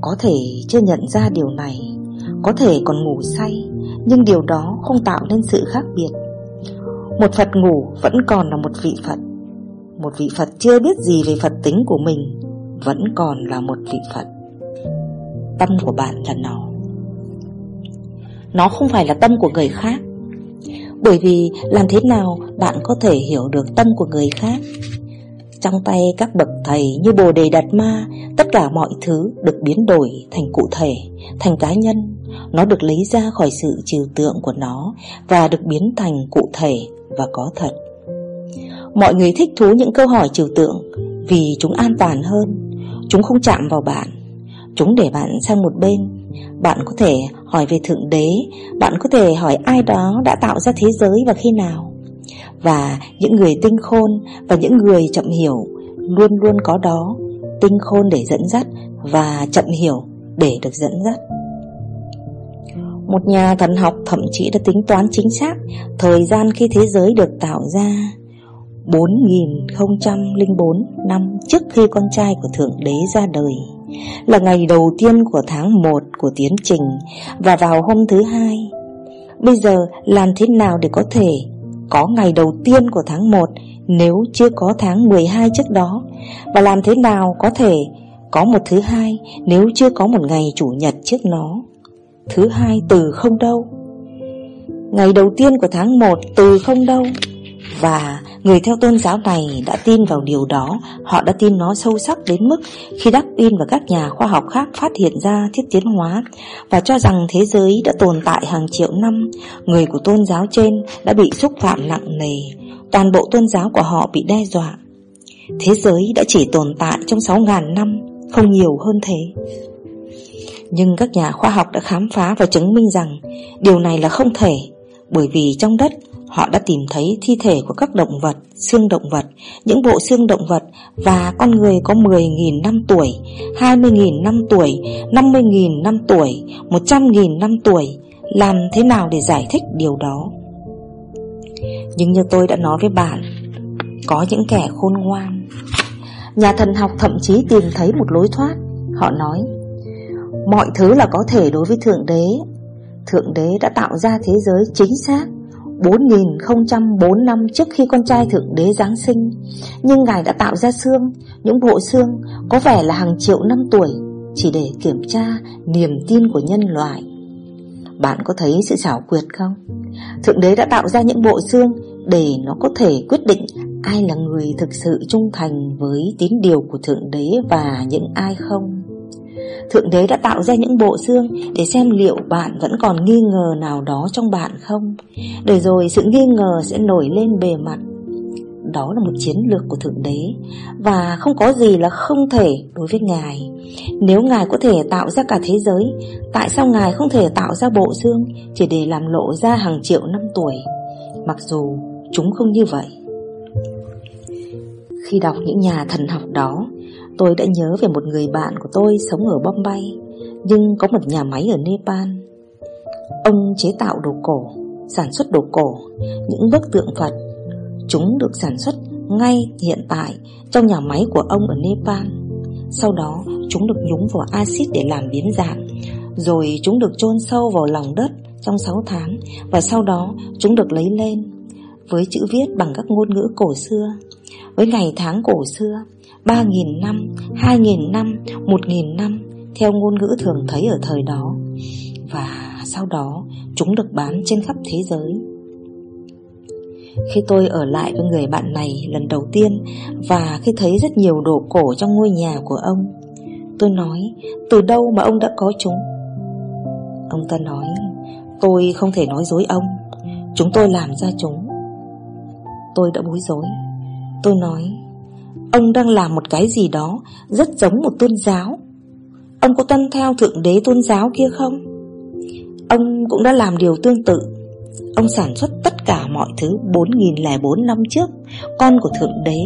Có thể chưa nhận ra điều này Có thể còn ngủ say nhưng điều đó không tạo nên sự khác biệt. Một Phật ngủ vẫn còn là một vị Phật. Một vị Phật chưa biết gì về Phật tính của mình, Vẫn còn là một vị Phật. Tâm của bạn là nó. Nó không phải là tâm của người khác. Bởi vì làm thế nào bạn có thể hiểu được tâm của người khác? Trong tay các bậc thầy như Bồ Đề Đạt Ma Tất cả mọi thứ được biến đổi thành cụ thể, thành cá nhân nó được lấy ra khỏi sự trừu tượng của nó và được biến thành cụ thể và có thật. Mọi người thích thú những câu hỏi trừu tượng vì chúng an toàn hơn, chúng không chạm vào bạn, chúng để bạn sang một bên. Bạn có thể hỏi về Thượng Đế, bạn có thể hỏi ai đó đã tạo ra thế giới và khi nào. Và những người tinh khôn và những người chậm hiểu luôn luôn có đó, tinh khôn để dẫn dắt và chậm hiểu để được dẫn dắt. Một nhà thần học thậm chí đã tính toán chính xác thời gian khi thế giới được tạo ra 4004 năm trước khi con trai của Thượng Đế ra đời Là ngày đầu tiên của tháng 1 của tiến trình Và vào hôm thứ hai Bây giờ làm thế nào để có thể có ngày đầu tiên của tháng 1 Nếu chưa có tháng 12 trước đó. Và làm thế nào có thể có một thứ hai Nếu chưa có một ngày chủ nhật trước nó? Thứ hai từ không đâu. Ngày đầu tiên của tháng 1 từ không đâu. Và người theo tôn giáo này đã tin vào điều đó. Họ đã tin nó sâu sắc đến mức Khi Darwin và các nhà khoa học khác phát hiện ra thiết tiến hóa Và cho rằng thế giới đã tồn tại hàng triệu năm. Người của tôn giáo trên đã bị xúc phạm nặng nề. Toàn bộ tôn giáo của họ bị đe dọa. Thế giới đã chỉ tồn tại trong 6.000 năm, Không nhiều hơn thế. Nhưng các nhà khoa học đã khám phá và chứng minh rằng điều này là không thể, bởi vì trong đất họ đã tìm thấy thi thể của các động vật, xương động vật, những bộ xương động vật và con người có 10.000 năm tuổi, 20.000 năm tuổi, 50.000 năm tuổi, 100.000 năm tuổi. Làm thế nào để giải thích điều đó? Nhưng như tôi đã nói với bạn, có những kẻ khôn ngoan. Nhà thần học thậm chí tìm thấy một lối thoát. Họ nói, Mọi thứ là có thể đối với Thượng Đế Thượng Đế đã tạo ra thế giới chính xác 4004 năm trước khi con trai Thượng Đế Giáng sinh. Nhưng Ngài đã tạo ra xương, Những bộ xương có vẻ là hàng triệu năm tuổi, Chỉ để kiểm tra niềm tin của nhân loại. Bạn có thấy sự xảo quyệt không? Thượng Đế đã tạo ra những bộ xương Để nó có thể quyết định ai là người thực sự trung thành với tín điều của Thượng Đế và những ai không. Thượng Đế đã tạo ra những bộ xương để xem liệu bạn vẫn còn nghi ngờ nào đó trong bạn không. Để rồi sự nghi ngờ sẽ nổi lên bề mặt. Đó là một chiến lược của Thượng Đế và không có gì là không thể đối với Ngài. Nếu Ngài có thể tạo ra cả thế giới, tại sao Ngài không thể tạo ra bộ xương chỉ để làm lộ ra hàng triệu năm tuổi? Mặc dù chúng không như vậy. Khi đọc những nhà thần học đó, Tôi đã nhớ về một người bạn của tôi sống ở Bombay Nhưng có một nhà máy ở Nepal. Ông chế tạo đồ cổ Sản xuất đồ cổ Những bức tượng Phật. Chúng được sản xuất ngay hiện tại trong nhà máy của ông ở Nepal. Sau đó chúng được nhúng vào axit để làm biến dạng, rồi chúng được chôn sâu vào lòng đất trong 6 tháng và sau đó chúng được lấy lên với chữ viết bằng các ngôn ngữ cổ xưa, với ngày tháng cổ xưa, 3.000 năm, 2.000 năm, 1.000 năm theo ngôn ngữ thường thấy ở thời đó. Và sau đó chúng được bán trên khắp thế giới. Khi tôi ở lại với người bạn này lần đầu tiên và khi thấy rất nhiều đồ cổ trong ngôi nhà của ông, tôi nói từ đâu mà ông đã có chúng? Ông ta nói tôi không thể nói dối ông, chúng tôi làm ra chúng. Tôi đã bối rối. Tôi nói ông đang làm một cái gì đó rất giống một tôn giáo. Ông có tuân theo thượng đế tôn giáo kia không? Ông cũng đã làm điều tương tự Ông sản xuất tất cả mọi thứ 4004 năm trước, Con của Thượng Đế,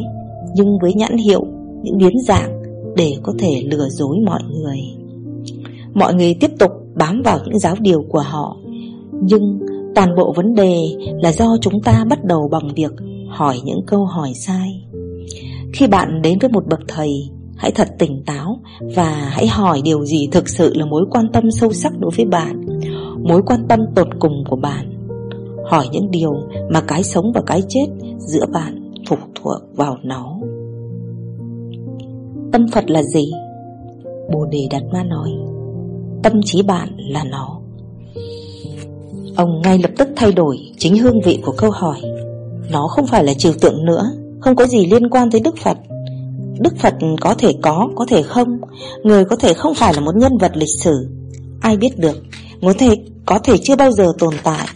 Nhưng với nhãn hiệu, Những biến dạng Để có thể lừa dối mọi người Mọi người tiếp tục bám vào những giáo điều của họ, Nhưng toàn bộ vấn đề là do chúng ta bắt đầu bằng việc hỏi những câu hỏi sai khi bạn đến với một bậc thầy, Hãy thật tỉnh táo và hãy hỏi điều gì thực sự là mối quan tâm sâu sắc đối với bạn, Mối quan tâm tột cùng của bạn. Hỏi những điều mà cái sống và cái chết giữa bạn phụ thuộc vào nó. Tâm Phật là gì? Bồ Đề Đạt Ma nói, Tâm trí bạn là nó. Ông ngay lập tức thay đổi chính hương vị của câu hỏi. Nó không phải là trừu tượng nữa không có gì liên quan tới Đức Phật. Đức Phật có thể có, có thể không. Người có thể không phải là một nhân vật lịch sử. Ai biết được Có thể, có thể chưa bao giờ tồn tại.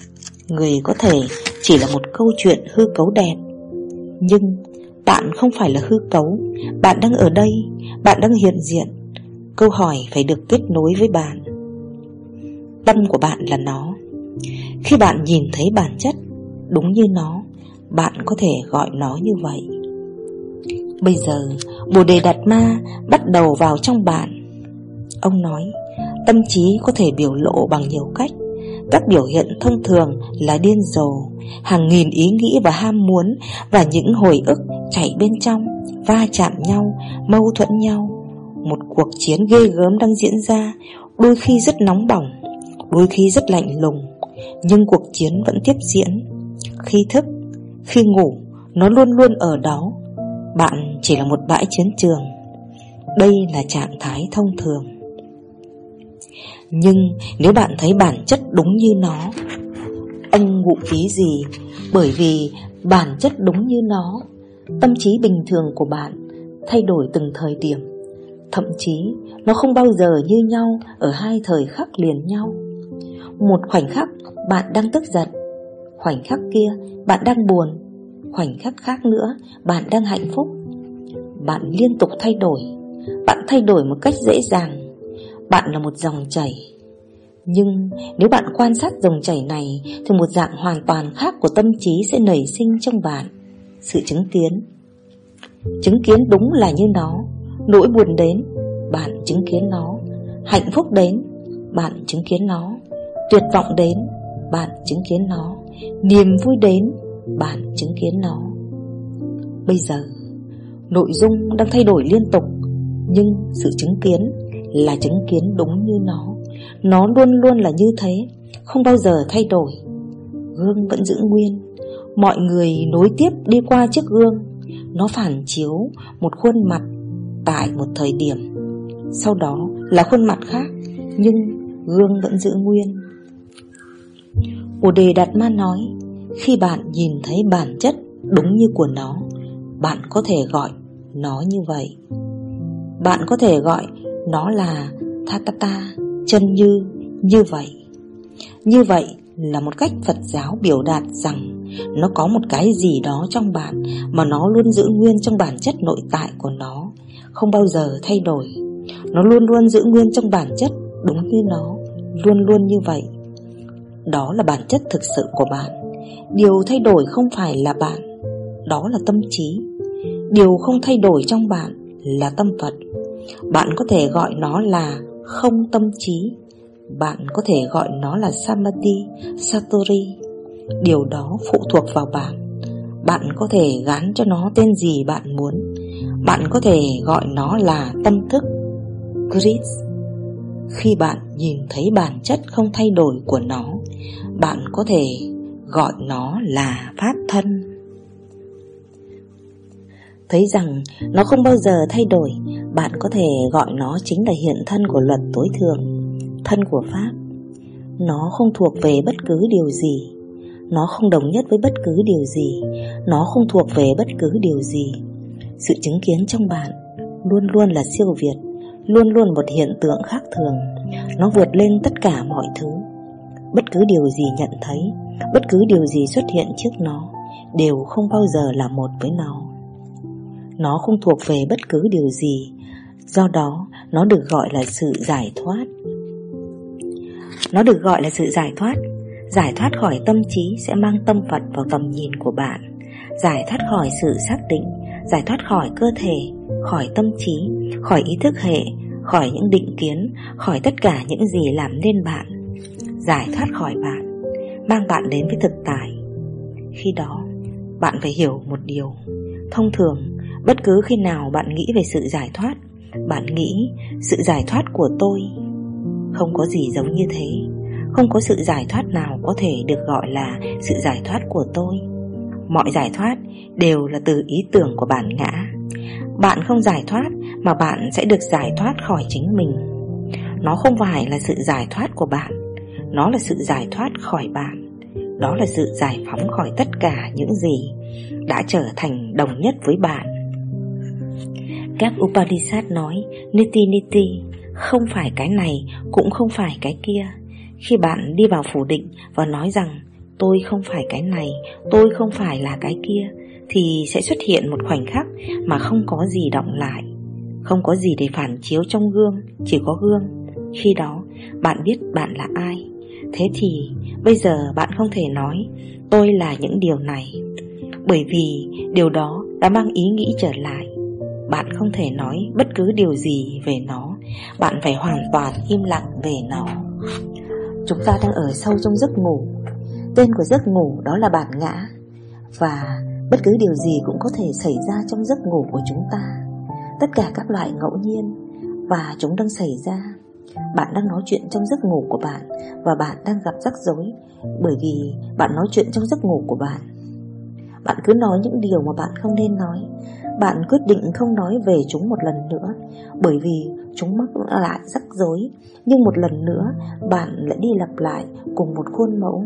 Người có thể chỉ là một câu chuyện hư cấu đẹp Nhưng bạn không phải là hư cấu. Bạn đang ở đây Bạn đang hiện diện. Câu hỏi phải được kết nối với bạn. Tâm của bạn là nó. Khi bạn nhìn thấy bản chất Đúng như nó bạn có thể gọi nó như vậy Bây giờ Bồ Đề Đạt Ma bắt đầu vào trong bạn Ông nói Tâm trí có thể biểu lộ bằng nhiều cách các biểu hiện thông thường là điên rồ, hàng nghìn ý nghĩ và ham muốn và những hồi ức chảy bên trong, va chạm nhau, mâu thuẫn nhau. Một cuộc chiến ghê gớm đang diễn ra, đôi khi rất nóng bỏng, đôi khi rất lạnh lùng, nhưng cuộc chiến vẫn tiếp diễn. Khi thức, khi ngủ, nó luôn luôn ở đó. Bạn chỉ là một bãi chiến trường. Đây là trạng thái thông thường. Nhưng nếu bạn thấy bản chất đúng như nó Ông ngụ ý gì Bởi vì bản chất đúng như nó Tâm trí bình thường của bạn Thay đổi từng thời điểm Thậm chí nó không bao giờ như nhau Ở hai thời khắc liền nhau Một khoảnh khắc bạn đang tức giận Khoảnh khắc kia, bạn đang buồn. Khoảnh khắc khác nữa, bạn đang hạnh phúc. Bạn liên tục thay đổi. Bạn thay đổi một cách dễ dàng. Bạn là một dòng chảy. Nhưng nếu bạn quan sát dòng chảy này, Thì một dạng hoàn toàn khác của tâm trí sẽ nảy sinh trong bạn. Sự chứng kiến. Chứng kiến đúng là như nó. Nỗi buồn đến, Bạn chứng kiến nó. Hạnh phúc đến, Bạn chứng kiến nó. Tuyệt vọng đến, Bạn chứng kiến nó. Niềm vui đến, Bạn chứng kiến nó. Bây giờ, Nội dung đang thay đổi liên tục, Nhưng sự chứng kiến là chứng kiến đúng như nó. Nó luôn luôn là như thế, Không bao giờ thay đổi. Gương vẫn giữ nguyên. Mọi người nối tiếp đi qua chiếc gương. Nó phản chiếu một khuôn mặt Tại một thời điểm. Sau đó là khuôn mặt khác, Nhưng gương vẫn giữ nguyên. Bồ Đề Đạt Ma nói Khi bạn nhìn thấy bản chất đúng như của nó Bạn có thể gọi nó như vậy. Bạn có thể gọi nó là Thatata, chân như, như vậy. Như vậy là một cách Phật giáo biểu đạt rằng Nó có một cái gì đó trong bạn Mà nó luôn giữ nguyên trong bản chất nội tại của nó Không bao giờ thay đổi. Nó luôn luôn giữ nguyên trong bản chất Đúng như nó Luôn luôn như vậy. Đó là bản chất thực sự của bạn. Điều thay đổi không phải là bạn Đó là tâm trí. Điều không thay đổi trong bạn là tâm Phật. Bạn có thể gọi nó là không tâm trí. Bạn có thể gọi nó là Samadhi, Satori. Điều đó phụ thuộc vào bạn. Bạn có thể gán cho nó tên gì bạn muốn. Bạn có thể gọi nó là tâm thức Gris Khi bạn nhìn thấy bản chất không thay đổi của nó bạn có thể gọi nó là pháp thân. Thấy rằng nó không bao giờ thay đổi, Bạn có thể gọi nó chính là hiện thân của luật tối thượng, Thân của Pháp. Nó không thuộc về bất cứ điều gì. Nó không đồng nhất với bất cứ điều gì. Nó không thuộc về bất cứ điều gì. Sự chứng kiến trong bạn Luôn luôn là siêu việt, Luôn luôn một hiện tượng khác thường. Nó vượt lên tất cả mọi thứ. Bất cứ điều gì nhận thấy, Bất cứ điều gì xuất hiện trước nó, Đều không bao giờ là một với nó. Nó không thuộc về bất cứ điều gì, Do đó nó được gọi là sự giải thoát. Nó được gọi là sự giải thoát. Giải thoát khỏi tâm trí sẽ mang tâm Phật vào tầm nhìn của bạn. Giải thoát khỏi sự xác định, Giải thoát khỏi cơ thể, Khỏi tâm trí, Khỏi ý thức hệ, Khỏi những định kiến, Khỏi tất cả những gì làm nên bạn. Giải thoát khỏi bạn, Mang bạn đến với thực tại. Khi đó, Bạn phải hiểu một điều. Thông thường, Bất cứ khi nào bạn nghĩ về sự giải thoát, Bạn nghĩ sự giải thoát của tôi Không có gì giống như thế. Không có sự giải thoát nào có thể được gọi là sự giải thoát của tôi. Mọi giải thoát đều là từ ý tưởng của bản ngã. Bạn không giải thoát mà bạn sẽ được giải thoát khỏi chính mình. Nó không phải là sự giải thoát của bạn. Nó là sự giải thoát khỏi bạn. Đó là sự giải phóng khỏi tất cả những gì đã trở thành đồng nhất với bạn. Các Upanishad nói, Niti Niti, Không phải cái này, Cũng không phải cái kia. Khi bạn đi vào phủ định Và nói rằng, Tôi không phải cái này, Tôi không phải là cái kia, Thì sẽ xuất hiện một khoảnh khắc Mà không có gì động lại. Không có gì để phản chiếu trong gương, Chỉ có gương. Khi đó, bạn biết bạn là ai. Thế thì, bây giờ bạn không thể nói, Tôi là những điều này. Bởi vì điều đó đã mang ý nghĩ trở lại. Bạn không thể nói bất cứ điều gì về nó. Bạn phải hoàn toàn im lặng về nó. Chúng ta đang ở sâu trong giấc ngủ. Tên của giấc ngủ đó là bản ngã. Và bất cứ điều gì cũng có thể xảy ra trong giấc ngủ của chúng ta. Tất cả các loại ngẫu nhiên Và chúng đang xảy ra. Bạn đang nói chuyện trong giấc ngủ của bạn Và bạn đang gặp rắc rối Bởi vì bạn nói chuyện trong giấc ngủ của bạn. Bạn cứ nói những điều mà bạn không nên nói. Bạn quyết định không nói về chúng một lần nữa Bởi vì chúng mắc lại rắc rối. Nhưng một lần nữa, bạn lại đi lặp lại cùng một khuôn mẫu.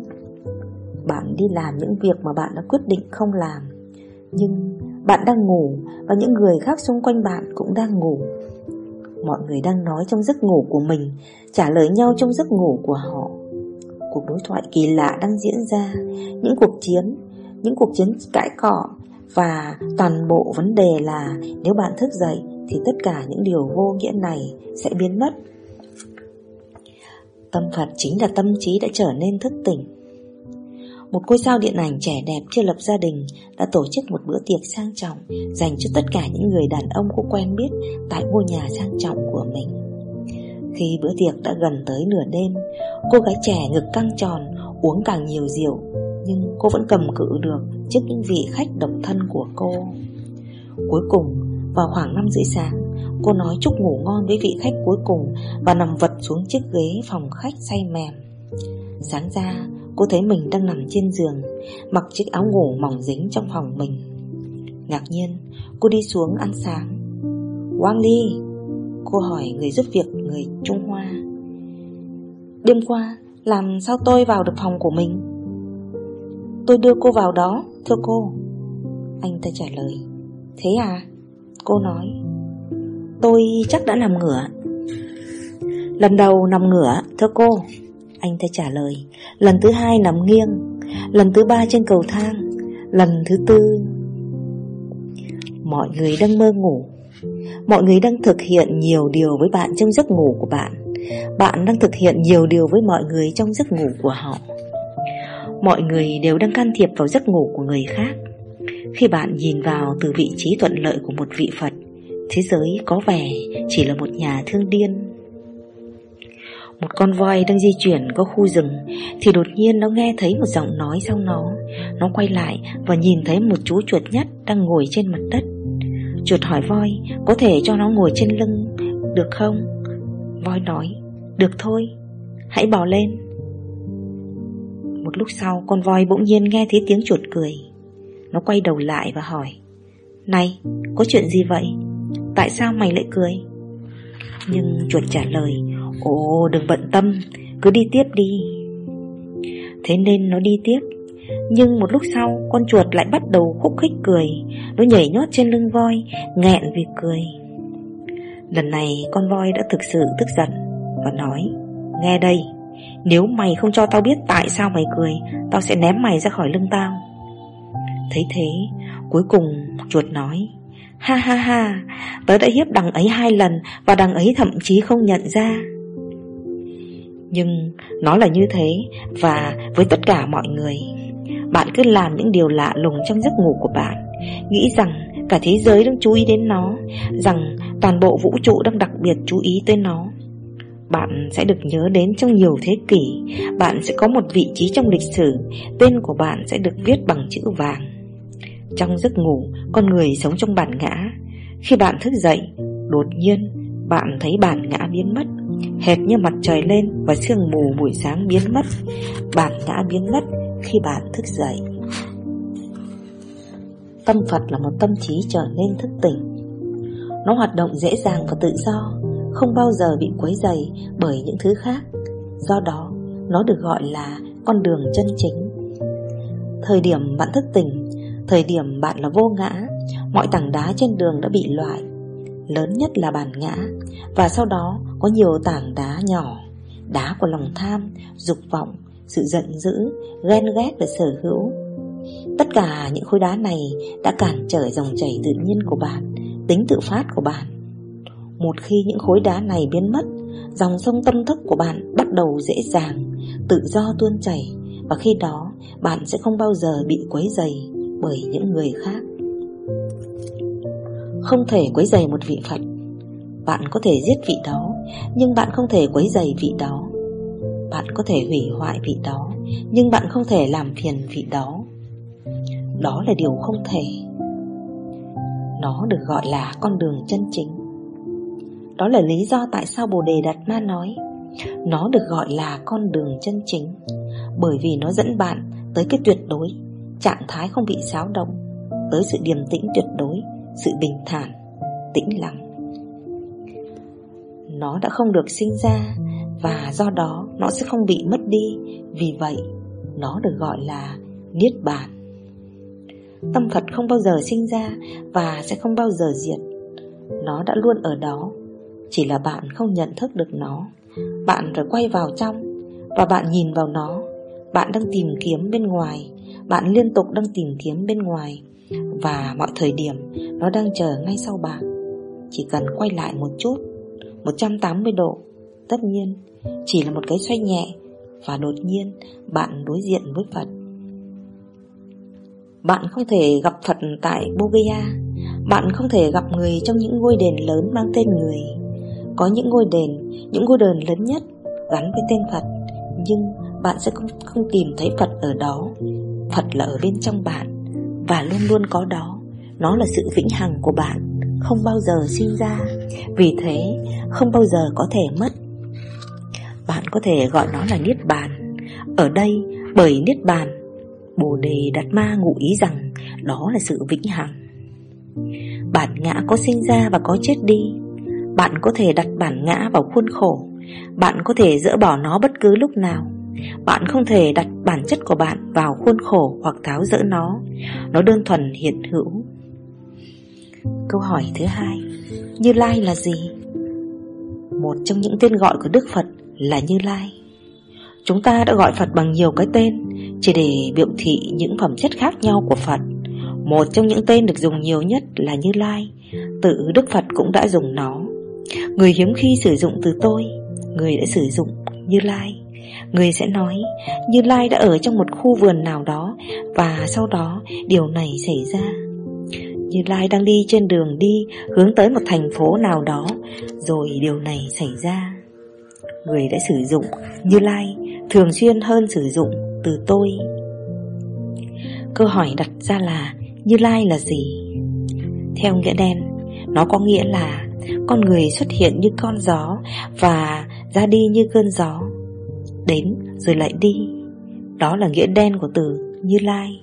Bạn đi làm những việc mà bạn đã quyết định không làm. Nhưng bạn đang ngủ Và những người khác xung quanh bạn cũng đang ngủ. Mọi người đang nói trong giấc ngủ của mình, Trả lời nhau trong giấc ngủ của họ Cuộc đối thoại kỳ lạ đang diễn ra Những cuộc chiến, Những cuộc chiến cãi cọ và toàn bộ vấn đề là nếu bạn thức dậy thì tất cả những điều vô nghĩa này sẽ biến mất. Tâm Phật chính là tâm trí đã trở nên thức tỉnh. Một ngôi sao điện ảnh trẻ đẹp chưa lập gia đình đã tổ chức một bữa tiệc sang trọng dành cho tất cả những người đàn ông cô quen biết tại ngôi nhà sang trọng của mình. Khi bữa tiệc đã gần tới nửa đêm, cô gái trẻ ngực căng tròn, uống càng nhiều rượu nhưng cô vẫn cầm cự được trước những vị khách độc thân của cô. Cuối cùng, vào khoảng 5 rưỡi sáng, cô nói chúc ngủ ngon với vị khách cuối cùng và nằm vật xuống chiếc ghế phòng khách say mềm. Sáng ra, cô thấy mình đang nằm trên giường, mặc chiếc áo ngủ mỏng dính trong phòng mình. Ngạc nhiên, cô đi xuống ăn sáng. Wang Ly, cô hỏi người giúp việc người Trung Hoa. Đêm qua, làm sao tôi vào được phòng của mình? Tôi đưa cô vào đó Thưa cô Anh ta trả lời Thế à Cô nói Tôi chắc đã nằm ngửa Lần đầu nằm ngửa Thưa cô anh ta trả lời, Lần thứ hai nằm nghiêng, Lần thứ ba trên cầu thang, Lần thứ tư. Mọi người đang mơ ngủ. Mọi người đang thực hiện nhiều điều với bạn trong giấc ngủ của bạn. Bạn đang thực hiện nhiều điều với mọi người trong giấc ngủ của họ. Mọi người đều đang can thiệp vào giấc ngủ của người khác. Khi bạn nhìn vào từ vị trí thuận lợi của một vị Phật, Thế giới có vẻ chỉ là một nhà thương điên. Một con voi đang di chuyển qua khu rừng Thì đột nhiên nó nghe thấy một giọng nói sau nó Nó quay lại và nhìn thấy một chú chuột nhắt đang ngồi trên mặt đất Chuột hỏi voi có thể cho nó ngồi trên lưng được không? Voi nói được thôi, hãy bò lên Một lúc sau con voi bỗng nhiên nghe thấy tiếng chuột cười Nó quay đầu lại và hỏi Này, có chuyện gì vậy? Tại sao mày lại cười? Nhưng chuột trả lời Ồ, đừng bận tâm, Cứ đi tiếp đi. Thế nên nó đi tiếp. Nhưng một lúc sau, con chuột lại bắt đầu khúc khích cười. Nó nhảy nhót trên lưng voi, Nghẹn vì cười. Lần này, con voi đã thực sự tức giận Và nói, Nghe đây, Nếu mày không cho tao biết tại sao mày cười, Tao sẽ ném mày ra khỏi lưng tao. Thấy thế, Cuối cùng chuột nói, Ha ha ha, Tớ đã hiếp đằng ấy hai lần Và đằng ấy thậm chí không nhận ra. Nhưng nó là như thế, Và với tất cả mọi người, Bạn cứ làm những điều lạ lùng trong giấc ngủ của bạn. Nghĩ rằng cả thế giới đang chú ý đến nó, Rằng toàn bộ vũ trụ đang đặc biệt chú ý tới nó. Bạn sẽ được nhớ đến trong nhiều thế kỷ, Bạn sẽ có một vị trí trong lịch sử, Tên của bạn sẽ được viết bằng chữ vàng. Trong giấc ngủ, Con người sống trong bản ngã. Khi bạn thức dậy, Đột nhiên, bạn thấy bản ngã biến mất. Hệt như mặt trời lên Và sương mù buổi sáng biến mất, Bản ngã biến mất khi bạn thức dậy. Tâm Phật là một tâm trí trở nên thức tỉnh. Nó hoạt động dễ dàng và tự do, Không bao giờ bị quấy dày bởi những thứ khác. Do đó, nó được gọi là con đường chân chính. Thời điểm bạn thức tỉnh, Thời điểm bạn là vô ngã, Mọi tảng đá trên đường đã bị loại Lớn nhất là bản ngã Và sau đó có nhiều tảng đá nhỏ Đá của lòng tham, dục vọng, sự giận dữ, ghen ghét và sở hữu Tất cả những khối đá này đã cản trở dòng chảy tự nhiên của bạn, tính tự phát của bạn. Một khi những khối đá này biến mất, dòng sông tâm thức của bạn bắt đầu dễ dàng, tự do tuôn chảy và khi đó bạn sẽ không bao giờ bị quấy dày bởi những người khác. Không thể quấy dày một vị Phật. Bạn có thể giết vị đó, nhưng bạn không thể quấy dày vị đó. Bạn có thể hủy hoại vị đó, nhưng bạn không thể làm phiền vị đó. Đó là điều không thể Nó được gọi là con đường chân chính Đó là lý do tại sao Bồ Đề Đạt Ma nói Nó được gọi là con đường chân chính Bởi vì nó dẫn bạn tới cái tuyệt đối Trạng thái không bị xáo động Tới sự điềm tĩnh tuyệt đối sự bình thản, tĩnh lặng. Nó đã không được sinh ra Và do đó nó sẽ không bị mất đi. Vì vậy nó được gọi là Niết Bàn. Tâm Phật không bao giờ sinh ra Và sẽ không bao giờ diệt. Nó đã luôn ở đó. Chỉ là bạn không nhận thức được nó. Bạn phải quay vào trong Và bạn nhìn vào nó. Bạn đang tìm kiếm bên ngoài. Bạn liên tục đang tìm kiếm bên ngoài. Và mọi thời điểm Nó đang chờ ngay sau bạn. Chỉ cần quay lại một chút 180 độ Tất nhiên Chỉ là một cái xoay nhẹ Và đột nhiên bạn đối diện với Phật. Bạn không thể gặp Phật tại Bogaya. Bạn không thể gặp người trong những ngôi đền lớn mang tên người. Có những ngôi đền, những ngôi đền lớn nhất gắn với tên Phật Nhưng bạn sẽ không, không tìm thấy Phật ở đó. Phật là ở bên trong bạn. Và luôn luôn có đó. Nó là sự vĩnh hằng của bạn, Không bao giờ sinh ra. Vì thế, không bao giờ có thể mất. Bạn có thể gọi nó là Niết Bàn. Ở đây, bởi Niết Bàn, Bồ đề đặt ma ngụ ý rằng đó là sự vĩnh hằng. Bản ngã có sinh ra và có chết đi. Bạn có thể đặt bản ngã vào khuôn khổ. Bạn có thể dỡ bỏ nó bất cứ lúc nào. Bạn không thể đặt bản chất của bạn vào khuôn khổ hoặc tháo dỡ nó. Nó đơn thuần hiện hữu. Câu hỏi thứ hai, Như Lai là gì? Một trong những tên gọi của Đức Phật là Như Lai. Chúng ta đã gọi Phật bằng nhiều cái tên, Chỉ để biểu thị những phẩm chất khác nhau của Phật. Một trong những tên được dùng nhiều nhất là Như Lai. Tự Đức Phật cũng đã dùng nó. Người hiếm khi sử dụng từ tôi, Người đã sử dụng Như Lai. Người sẽ nói, Như Lai đã ở trong một khu vườn nào đó, Và sau đó điều này xảy ra. Như Lai đang đi trên đường đi, Hướng tới một thành phố nào đó, Rồi điều này xảy ra. Người đã sử dụng Như Lai, thường xuyên hơn sử dụng từ tôi. Câu hỏi đặt ra là, Như Lai là gì? Theo nghĩa đen, Nó có nghĩa là Con người xuất hiện như con gió Và ra đi như cơn gió. Đến rồi lại đi. Đó là nghĩa đen của từ Như Lai.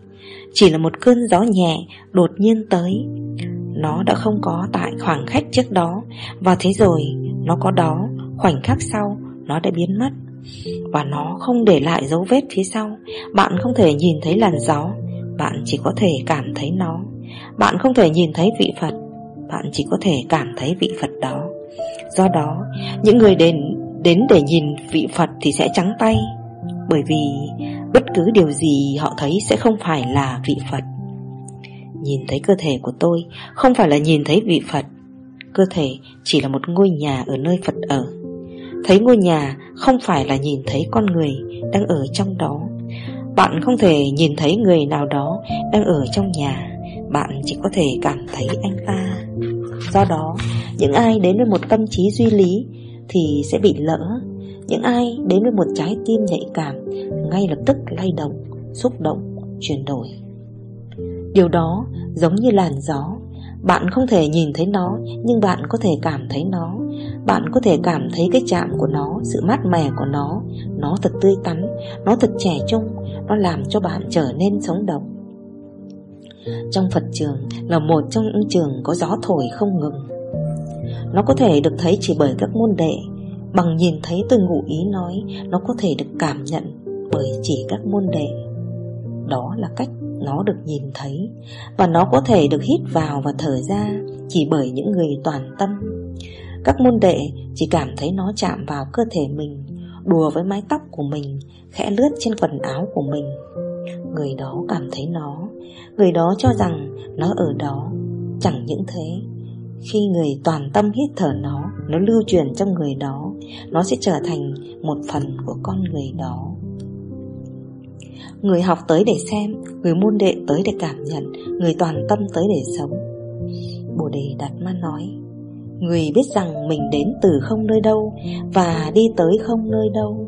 Chỉ là một cơn gió nhẹ đột nhiên tới. Nó đã không có tại khoảng khách trước đó, Và thế rồi nó có đó, Khoảnh khắc sau nó đã biến mất. Và nó không để lại dấu vết phía sau. Bạn không thể nhìn thấy làn gió. Bạn chỉ có thể cảm thấy nó. Bạn không thể nhìn thấy vị Phật. Bạn chỉ có thể cảm thấy vị Phật đó. Do đó, Những người đến đến để nhìn vị Phật thì sẽ trắng tay Bởi vì bất cứ điều gì họ thấy sẽ không phải là vị Phật. Nhìn thấy cơ thể của tôi không phải là nhìn thấy vị Phật Cơ thể chỉ là một ngôi nhà ở nơi Phật ở. Thấy ngôi nhà không phải là nhìn thấy con người đang ở trong đó. Bạn không thể nhìn thấy người nào đó đang ở trong nhà Bạn chỉ có thể cảm thấy anh ta. Do đó, những ai đến với một tâm trí duy lý thì sẽ bị lỡ. Những ai đến với một trái tim nhạy cảm ngay lập tức lay động, xúc động, chuyển đổi. Điều đó giống như làn gió. Bạn không thể nhìn thấy nó nhưng bạn có thể cảm thấy nó. Bạn có thể cảm thấy cái chạm của nó, sự mát mẻ của nó. Nó thật tươi tắn, nó thật trẻ trung Nó làm cho bạn trở nên sống động. Trong Phật trường là một trong những trường có gió thổi không ngừng nó có thể được thấy chỉ bởi các môn đệ. Bằng nhìn thấy từ ngụ ý nói, Nó có thể được cảm nhận bởi chỉ các môn đệ. Đó là cách nó được nhìn thấy, Và nó có thể được hít vào và thở ra Chỉ bởi những người toàn tâm. Các môn đệ chỉ cảm thấy nó chạm vào cơ thể mình, Đùa với mái tóc của mình, Khẽ lướt trên quần áo của mình. Người đó cảm thấy nó, Người đó cho rằng nó ở đó, Chẳng những thế khi người toàn tâm hít thở nó Nó lưu truyền trong người đó Nó sẽ trở thành một phần của con người đó. Người học tới để xem, Người môn đệ tới để cảm nhận, Người toàn tâm tới để sống. Bồ Đề Đạt Ma nói, Người biết rằng mình đến từ không nơi đâu Và đi tới không nơi đâu.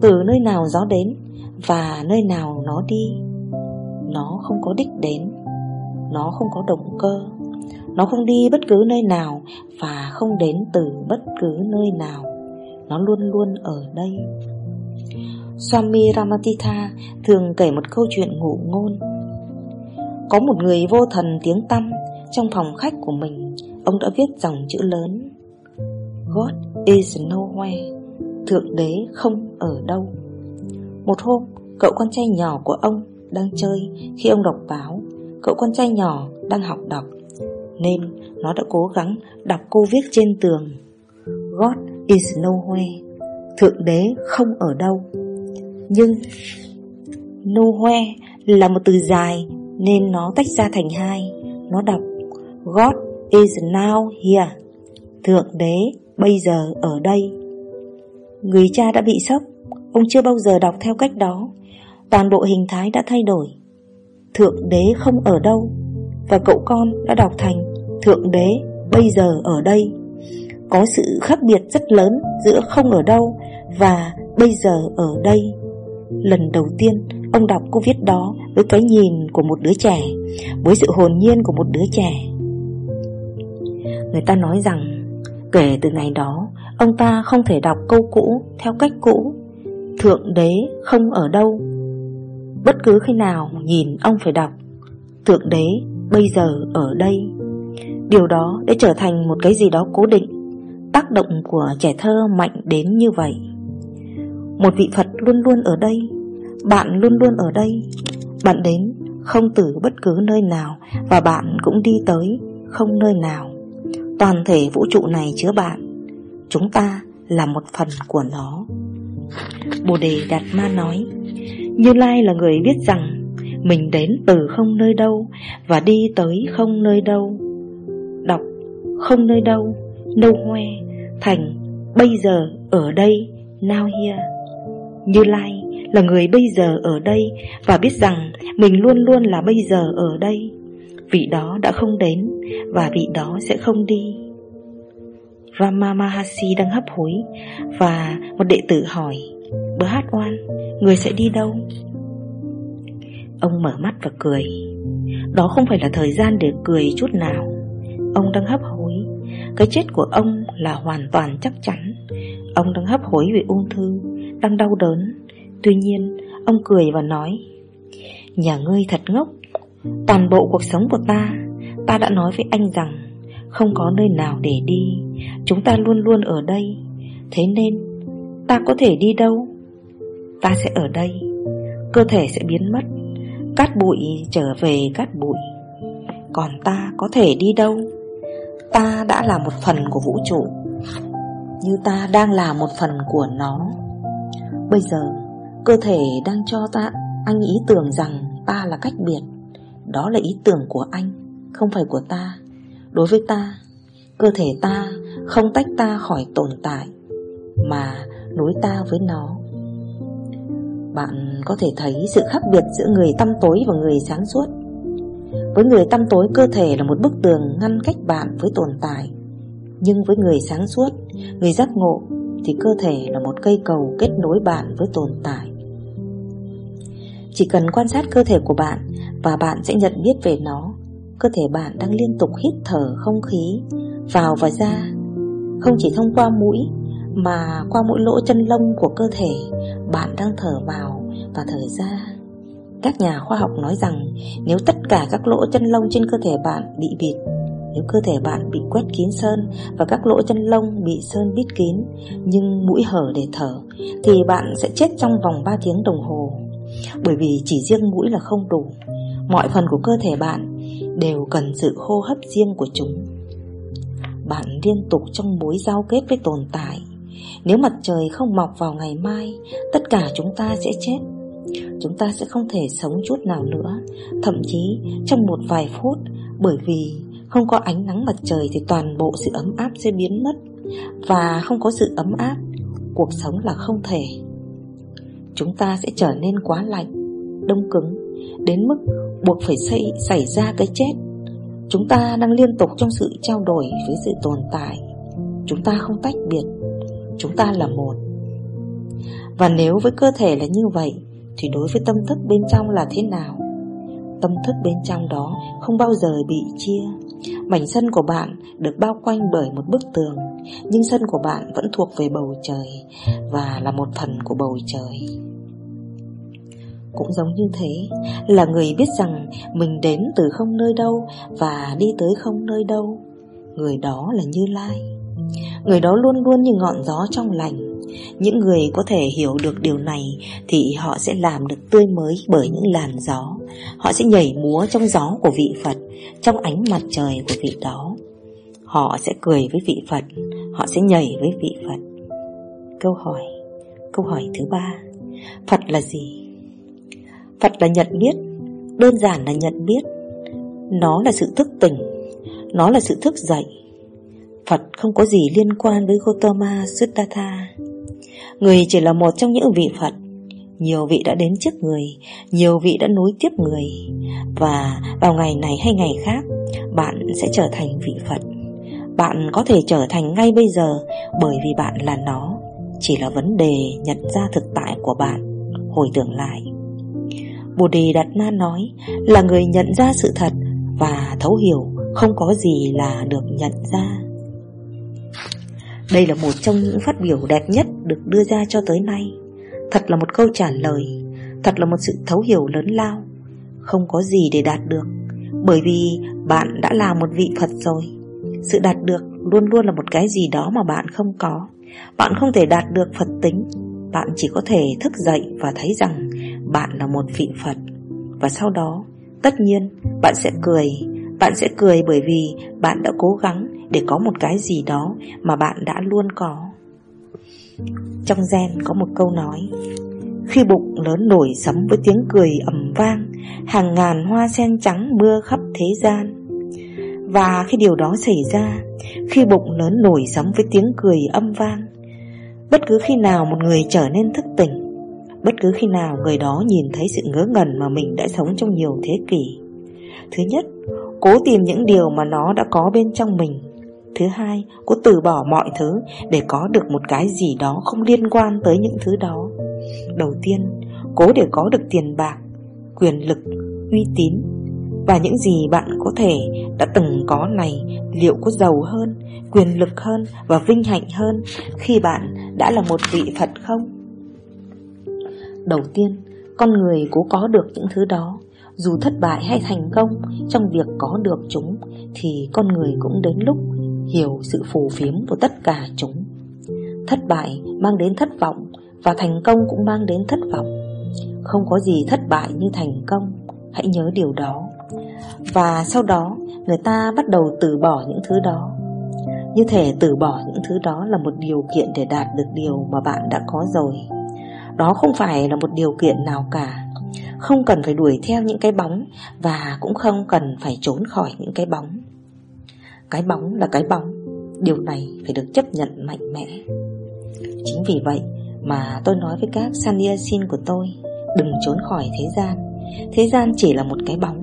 Từ nơi nào gió đến Và nơi nào nó đi, Nó không có đích đến, Nó không có động cơ nó không đi bất cứ nơi nào Và không đến từ bất cứ nơi nào. Nó luôn luôn ở đây. Swami Ramatitha thường kể một câu chuyện ngụ ngôn. Có một người vô thần tiếng tăm Trong phòng khách của mình. Ông đã viết dòng chữ lớn. God is nowhere. Thượng đế không ở đâu. Một hôm, Cậu con trai nhỏ của ông đang chơi. Khi ông đọc báo, Cậu con trai nhỏ đang học đọc nên nó đã cố gắng đọc cô viết trên tường. God is nowhere Thượng đế không ở đâu. Nhưng Nowhere là một từ dài Nên nó tách ra thành hai. Nó đọc, God is now here. Thượng đế bây giờ ở đây. Người cha đã bị sốc. Ông chưa bao giờ đọc theo cách đó. Toàn bộ hình thái đã thay đổi. Thượng đế không ở đâu. Và cậu con đã đọc thành Thượng đế, bây giờ, ở đây. Có sự khác biệt rất lớn giữa không ở đâu và bây giờ ở đây. Lần đầu tiên, ông đọc cô viết đó với cái nhìn của một đứa trẻ, Với sự hồn nhiên của một đứa trẻ. Người ta nói rằng, Kể từ ngày đó, Ông ta không thể đọc câu cũ Theo cách cũ. Thượng đế không ở đâu. Bất cứ khi nào nhìn ông phải đọc, Thượng đế bây giờ ở đây. Điều đó đã trở thành một cái gì đó cố định, Tác động của trẻ thơ mạnh đến như vậy. Một vị Phật luôn luôn ở đây, Bạn luôn luôn ở đây. Bạn đến không từ bất cứ nơi nào Và bạn cũng đi tới không nơi nào. Toàn thể vũ trụ này chứa bạn, Chúng ta là một phần của nó. Bồ Đề Đạt Ma nói, Như Lai là người biết rằng Mình đến từ không nơi đâu Và đi tới không nơi đâu không nơi đâu, nowhere thành bây giờ ở đây, now here. Như Lai là người bây giờ ở đây và biết rằng mình luôn luôn là bây giờ ở đây. Vị đó đã không đến và vị đó sẽ không đi. Rama Mahasi đang hấp hối Và một đệ tử hỏi Bữa hát oan Người sẽ đi đâu Ông mở mắt và cười Đó không phải là thời gian để cười chút nào Ông đang hấp hối. Cái chết của ông là hoàn toàn chắc chắn. Ông đang hấp hối vì ung thư, Đang đau đớn. Tuy nhiên, ông cười và nói, Nhà ngươi thật ngốc. Toàn bộ cuộc sống của ta Ta đã nói với anh rằng Không có nơi nào để đi. Chúng ta luôn luôn ở đây. Thế nên, ta có thể đi đâu? Ta sẽ ở đây. Cơ thể sẽ biến mất. Cát bụi trở về cát bụi. Còn ta có thể đi đâu? Ta đã là một phần của vũ trụ, Như ta đang là một phần của nó. Bây giờ, Cơ thể đang cho ta, Anh ý tưởng rằng ta là cách biệt. Đó là ý tưởng của anh, Không phải của ta. Đối với ta, Cơ thể ta không tách ta khỏi tồn tại, Mà nối ta với nó. Bạn có thể thấy sự khác biệt giữa người tăm tối và người sáng suốt. Với người tăm tối cơ thể là một bức tường ngăn cách bạn với tồn tại. Nhưng với người sáng suốt, người giác ngộ Thì cơ thể là một cây cầu kết nối bạn với tồn tại. Chỉ cần quan sát cơ thể của bạn Và bạn sẽ nhận biết về nó. Cơ thể bạn đang liên tục hít thở không khí Vào và ra. Không chỉ thông qua mũi Mà qua mỗi lỗ chân lông của cơ thể Bạn đang thở vào và thở ra. Các nhà khoa học nói rằng, Nếu tất cả các lỗ chân lông trên cơ thể bạn bị bịt, Nếu cơ thể bạn bị quét kín sơn Và các lỗ chân lông bị sơn bít kín, Nhưng mũi hở để thở, Thì bạn sẽ chết trong vòng 3 tiếng đồng hồ. Bởi vì chỉ riêng mũi là không đủ, Mọi phần của cơ thể bạn đều cần sự hô hấp riêng của chúng. Bạn liên tục trong mối giao kết với tồn tại. Nếu mặt trời không mọc vào ngày mai, Tất cả chúng ta sẽ chết. Chúng ta sẽ không thể sống chút nào nữa. Thậm chí trong một vài phút Bởi vì không có ánh nắng mặt trời Thì toàn bộ sự ấm áp sẽ biến mất Và không có sự ấm áp Cuộc sống là không thể. Chúng ta sẽ trở nên quá lạnh Đông cứng Đến mức buộc phải xây, xảy ra cái chết. Chúng ta đang liên tục trong sự trao đổi với sự tồn tại. Chúng ta không tách biệt Chúng ta là một. Và nếu với cơ thể là như vậy thì đối với tâm thức bên trong là thế nào? Tâm thức bên trong đó không bao giờ bị chia. Mảnh sân của bạn được bao quanh bởi một bức tường, Nhưng sân của bạn vẫn thuộc về bầu trời Và là một phần của bầu trời. Cũng giống như thế, Là người biết rằng mình đến từ không nơi đâu Và đi tới không nơi đâu. Người đó là Như Lai. Người đó luôn luôn như ngọn gió trong lành những người có thể hiểu được điều này Thì họ sẽ làm được tươi mới bởi những làn gió. Họ sẽ nhảy múa trong gió của vị Phật, Trong ánh mặt trời của vị đó. Họ sẽ cười với vị Phật, Họ sẽ nhảy với vị Phật. Câu hỏi Câu hỏi thứ ba, Phật là gì? Phật là nhận biết, Đơn giản là nhận biết. Nó là sự thức tỉnh, Nó là sự thức dậy. Phật không có gì liên quan với Gotama Siddhartha. Người chỉ là một trong những vị Phật. Nhiều vị đã đến trước người, Nhiều vị đã nối tiếp người. Và vào ngày này hay ngày khác, Bạn sẽ trở thành vị Phật. Bạn có thể trở thành ngay bây giờ, Bởi vì bạn là nó. Chỉ là vấn đề nhận ra thực tại của bạn. Hồi tưởng lại. Bồ Đề Đạt Ma nói là người nhận ra sự thật và thấu hiểu không có gì là được nhận ra. Đây là một trong những phát biểu đẹp nhất được đưa ra cho tới nay. Thật là một câu trả lời, thật là một sự thấu hiểu lớn lao. Không có gì để đạt được, bởi vì bạn đã là một vị Phật rồi. Sự đạt được luôn luôn là một cái gì đó mà bạn không có. Bạn không thể đạt được Phật tính, bạn chỉ có thể thức dậy và thấy rằng bạn là một vị Phật Và sau đó Tất nhiên bạn sẽ cười Bạn sẽ cười bởi vì bạn đã cố gắng để có một cái gì đó Mà bạn đã luôn có. Trong gen có một câu nói Khi bụng lớn nổi sấm với tiếng cười ầm vang Hàng ngàn hoa sen trắng mưa khắp thế gian. Và khi điều đó xảy ra Khi bụng lớn nổi sấm với tiếng cười âm vang Bất cứ khi nào một người trở nên thức tỉnh Bất cứ khi nào người đó nhìn thấy sự ngớ ngẩn mà mình đã sống trong nhiều thế kỷ. Thứ nhất, cố tìm những điều mà nó đã có bên trong mình thứ hai Cô từ bỏ mọi thứ Để có được một cái gì đó không liên quan tới những thứ đó. Đầu tiên Cố để có được tiền bạc Quyền lực, uy tín. Và những gì bạn có thể đã từng có này Liệu có giàu hơn, quyền lực hơn và vinh hạnh hơn Khi bạn đã là một vị Phật không? Đầu tiên, con người cố có được những thứ đó. Dù thất bại hay thành công trong việc có được chúng Thì con người cũng đến lúc hiểu sự phù phiếm của tất cả chúng. Thất bại mang đến thất vọng, Và thành công cũng mang đến thất vọng. Không có gì thất bại như thành công, Hãy nhớ điều đó. Và sau đó, người ta bắt đầu từ bỏ những thứ đó. Như thể từ bỏ những thứ đó là một điều kiện để đạt được điều mà bạn đã có rồi. Đó không phải là một điều kiện nào cả. Không cần phải đuổi theo những cái bóng, Và cũng không cần phải trốn khỏi những cái bóng. Cái bóng là cái bóng, Điều này phải được chấp nhận mạnh mẽ. Chính vì vậy mà tôi nói với các Sanyasin của tôi, Đừng trốn khỏi thế gian. Thế gian chỉ là một cái bóng.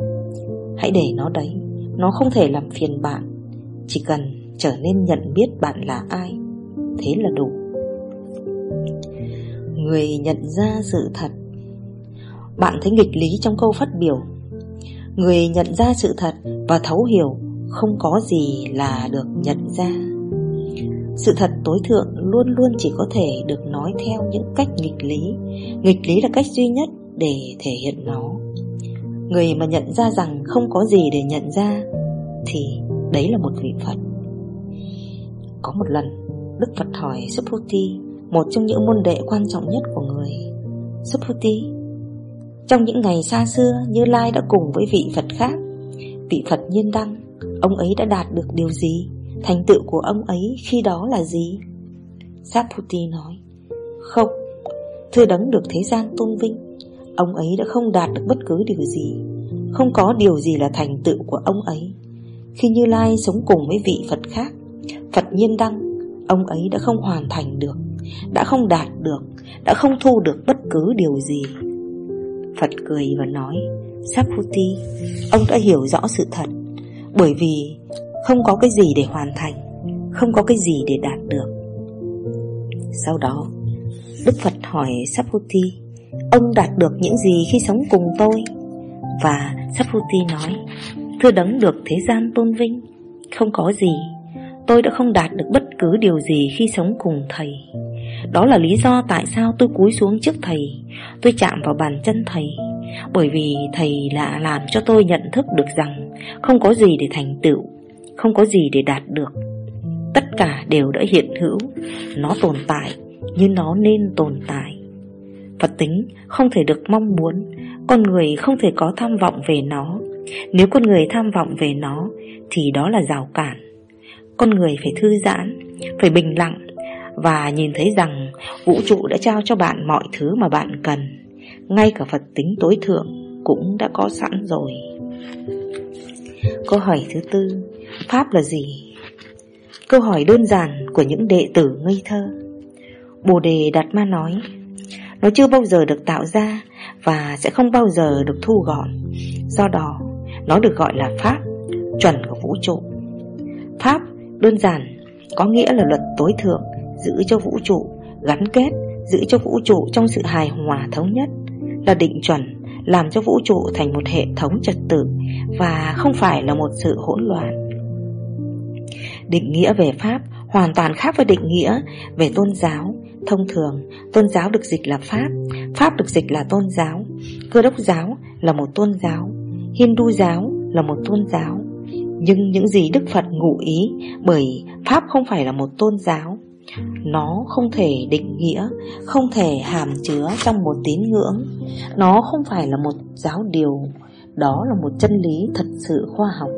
Hãy để nó đấy, Nó không thể làm phiền bạn. Chỉ cần trở nên nhận biết bạn là ai, Thế là đủ. Người nhận ra sự thật. Bạn thấy nghịch lý trong câu phát biểu. Người nhận ra sự thật và thấu hiểu không có gì là được nhận ra. Sự thật tối thượng luôn luôn chỉ có thể được nói theo những cách nghịch lý. Nghịch lý là cách duy nhất để thể hiện nó. Người mà nhận ra rằng không có gì để nhận ra, Thì đấy là một vị Phật. Có một lần, Đức Phật hỏi Subhuti, Một trong những môn đệ quan trọng nhất của người, Subhuti, trong những ngày xa xưa, Như Lai đã cùng với vị Phật khác? Vị Phật nhiên đăng Ông ấy đã đạt được điều gì? Thành tựu của ông ấy khi đó là gì? Saputi nói, Không, Thưa đấng được thế gian tôn vinh, Ông ấy đã không đạt được bất cứ điều gì. Không có điều gì là thành tựu của ông ấy. Khi Như Lai sống cùng với vị Phật khác, Phật nhiên đăng, Ông ấy đã không hoàn thành được, Đã không đạt được, Đã không thu được bất cứ điều gì. Phật cười và nói Saputi Ông đã hiểu rõ sự thật. Bởi vì không có cái gì để hoàn thành, Không có cái gì để đạt được. Sau đó, Đức Phật hỏi Saputi, Ông đạt được những gì khi sống cùng tôi? Và Saputi nói, Thưa đấng được thế gian tôn vinh, Không có gì. Tôi đã không đạt được bất cứ điều gì khi sống cùng thầy. Đó là lý do tại sao tôi cúi xuống trước thầy. Tôi chạm vào bàn chân thầy. Bởi vì thầy đã làm cho tôi nhận thức được rằng Không có gì để thành tựu Không có gì để đạt được. Tất cả đều đã hiện hữu Nó tồn tại như nó nên tồn tại. Phật tính không thể được mong muốn Con người không thể có tham vọng về nó. Nếu con người tham vọng về nó Thì đó là rào cản. Con người phải thư giãn Phải bình lặng và nhìn thấy rằng vũ trụ đã trao cho bạn mọi thứ mà bạn cần, ngay cả Phật tính tối thượng cũng đã có sẵn rồi. Câu hỏi thứ tư, Pháp là gì? Câu hỏi đơn giản của những đệ tử ngây thơ. Bồ Đề Đạt Ma nói, nó chưa bao giờ được tạo ra và sẽ không bao giờ được thu gọn. Do đó, nó được gọi là Pháp, chuẩn của vũ trụ. Pháp đơn giản có nghĩa là luật tối thượng giữ cho vũ trụ gắn kết, giữ cho vũ trụ trong sự hài hòa thống nhất, là định chuẩn, làm cho vũ trụ thành một hệ thống trật tự và không phải là một sự hỗn loạn. Định nghĩa về Pháp hoàn toàn khác với định nghĩa về tôn giáo. Thông thường, tôn giáo được dịch là Pháp, Pháp được dịch là tôn giáo, cơ đốc giáo là một tôn giáo, Hindu giáo là một tôn giáo. Nhưng những gì Đức Phật ngụ ý bởi Pháp không phải là một tôn giáo nó không thể định nghĩa, Không thể hàm chứa trong một tín ngưỡng. Nó không phải là một giáo điều, Đó là một chân lý thật sự khoa học.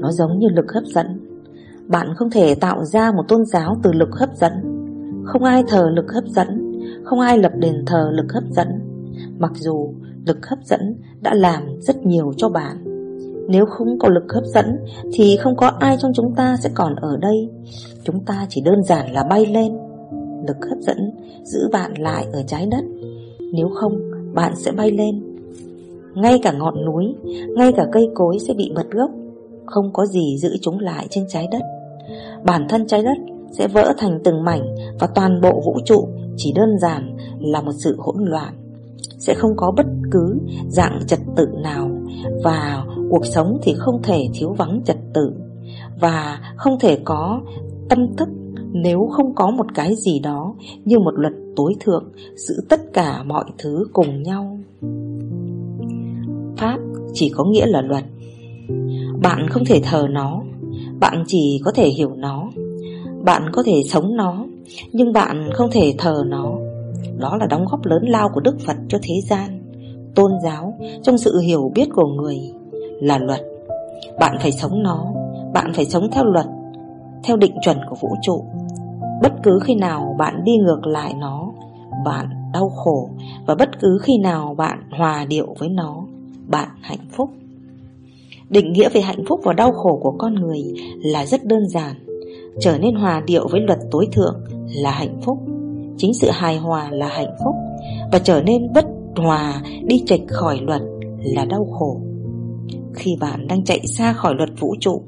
Nó giống như lực hấp dẫn. Bạn không thể tạo ra một tôn giáo từ lực hấp dẫn. Không ai thờ lực hấp dẫn, Không ai lập đền thờ lực hấp dẫn. Mặc dù lực hấp dẫn đã làm rất nhiều cho bạn nếu không có lực hấp dẫn, Thì không có ai trong chúng ta sẽ còn ở đây. Chúng ta chỉ đơn giản là bay lên. Lực hấp dẫn giữ bạn lại ở trái đất. Nếu không, bạn sẽ bay lên. Ngay cả ngọn núi, Ngay cả cây cối sẽ bị bật gốc. Không có gì giữ chúng lại trên trái đất. Bản thân trái đất sẽ vỡ thành từng mảnh và toàn bộ vũ trụ chỉ đơn giản là một sự hỗn loạn. Sẽ không có bất cứ dạng trật tự nào và cuộc sống thì không thể thiếu vắng trật tự và không thể có tâm thức nếu không có một cái gì đó như một luật tối thượng giữ tất cả mọi thứ cùng nhau. Pháp chỉ có nghĩa là luật. Bạn không thể thờ nó, bạn chỉ có thể hiểu nó. Bạn có thể sống nó, nhưng bạn không thể thờ nó. Đó là đóng góp lớn lao của Đức Phật cho thế gian, tôn giáo trong sự hiểu biết của người là luật. Bạn phải sống nó, bạn phải sống theo luật, theo định chuẩn của vũ trụ. Bất cứ khi nào bạn đi ngược lại nó, bạn đau khổ và bất cứ khi nào bạn hòa điệu với nó, bạn hạnh phúc. Định nghĩa về hạnh phúc và đau khổ của con người là rất đơn giản. Trở nên hòa điệu với luật tối thượng là hạnh phúc. Chính sự hài hòa là hạnh phúc và trở nên bất hòa đi chệch khỏi luật là đau khổ. Khi bạn đang chạy xa khỏi luật vũ trụ,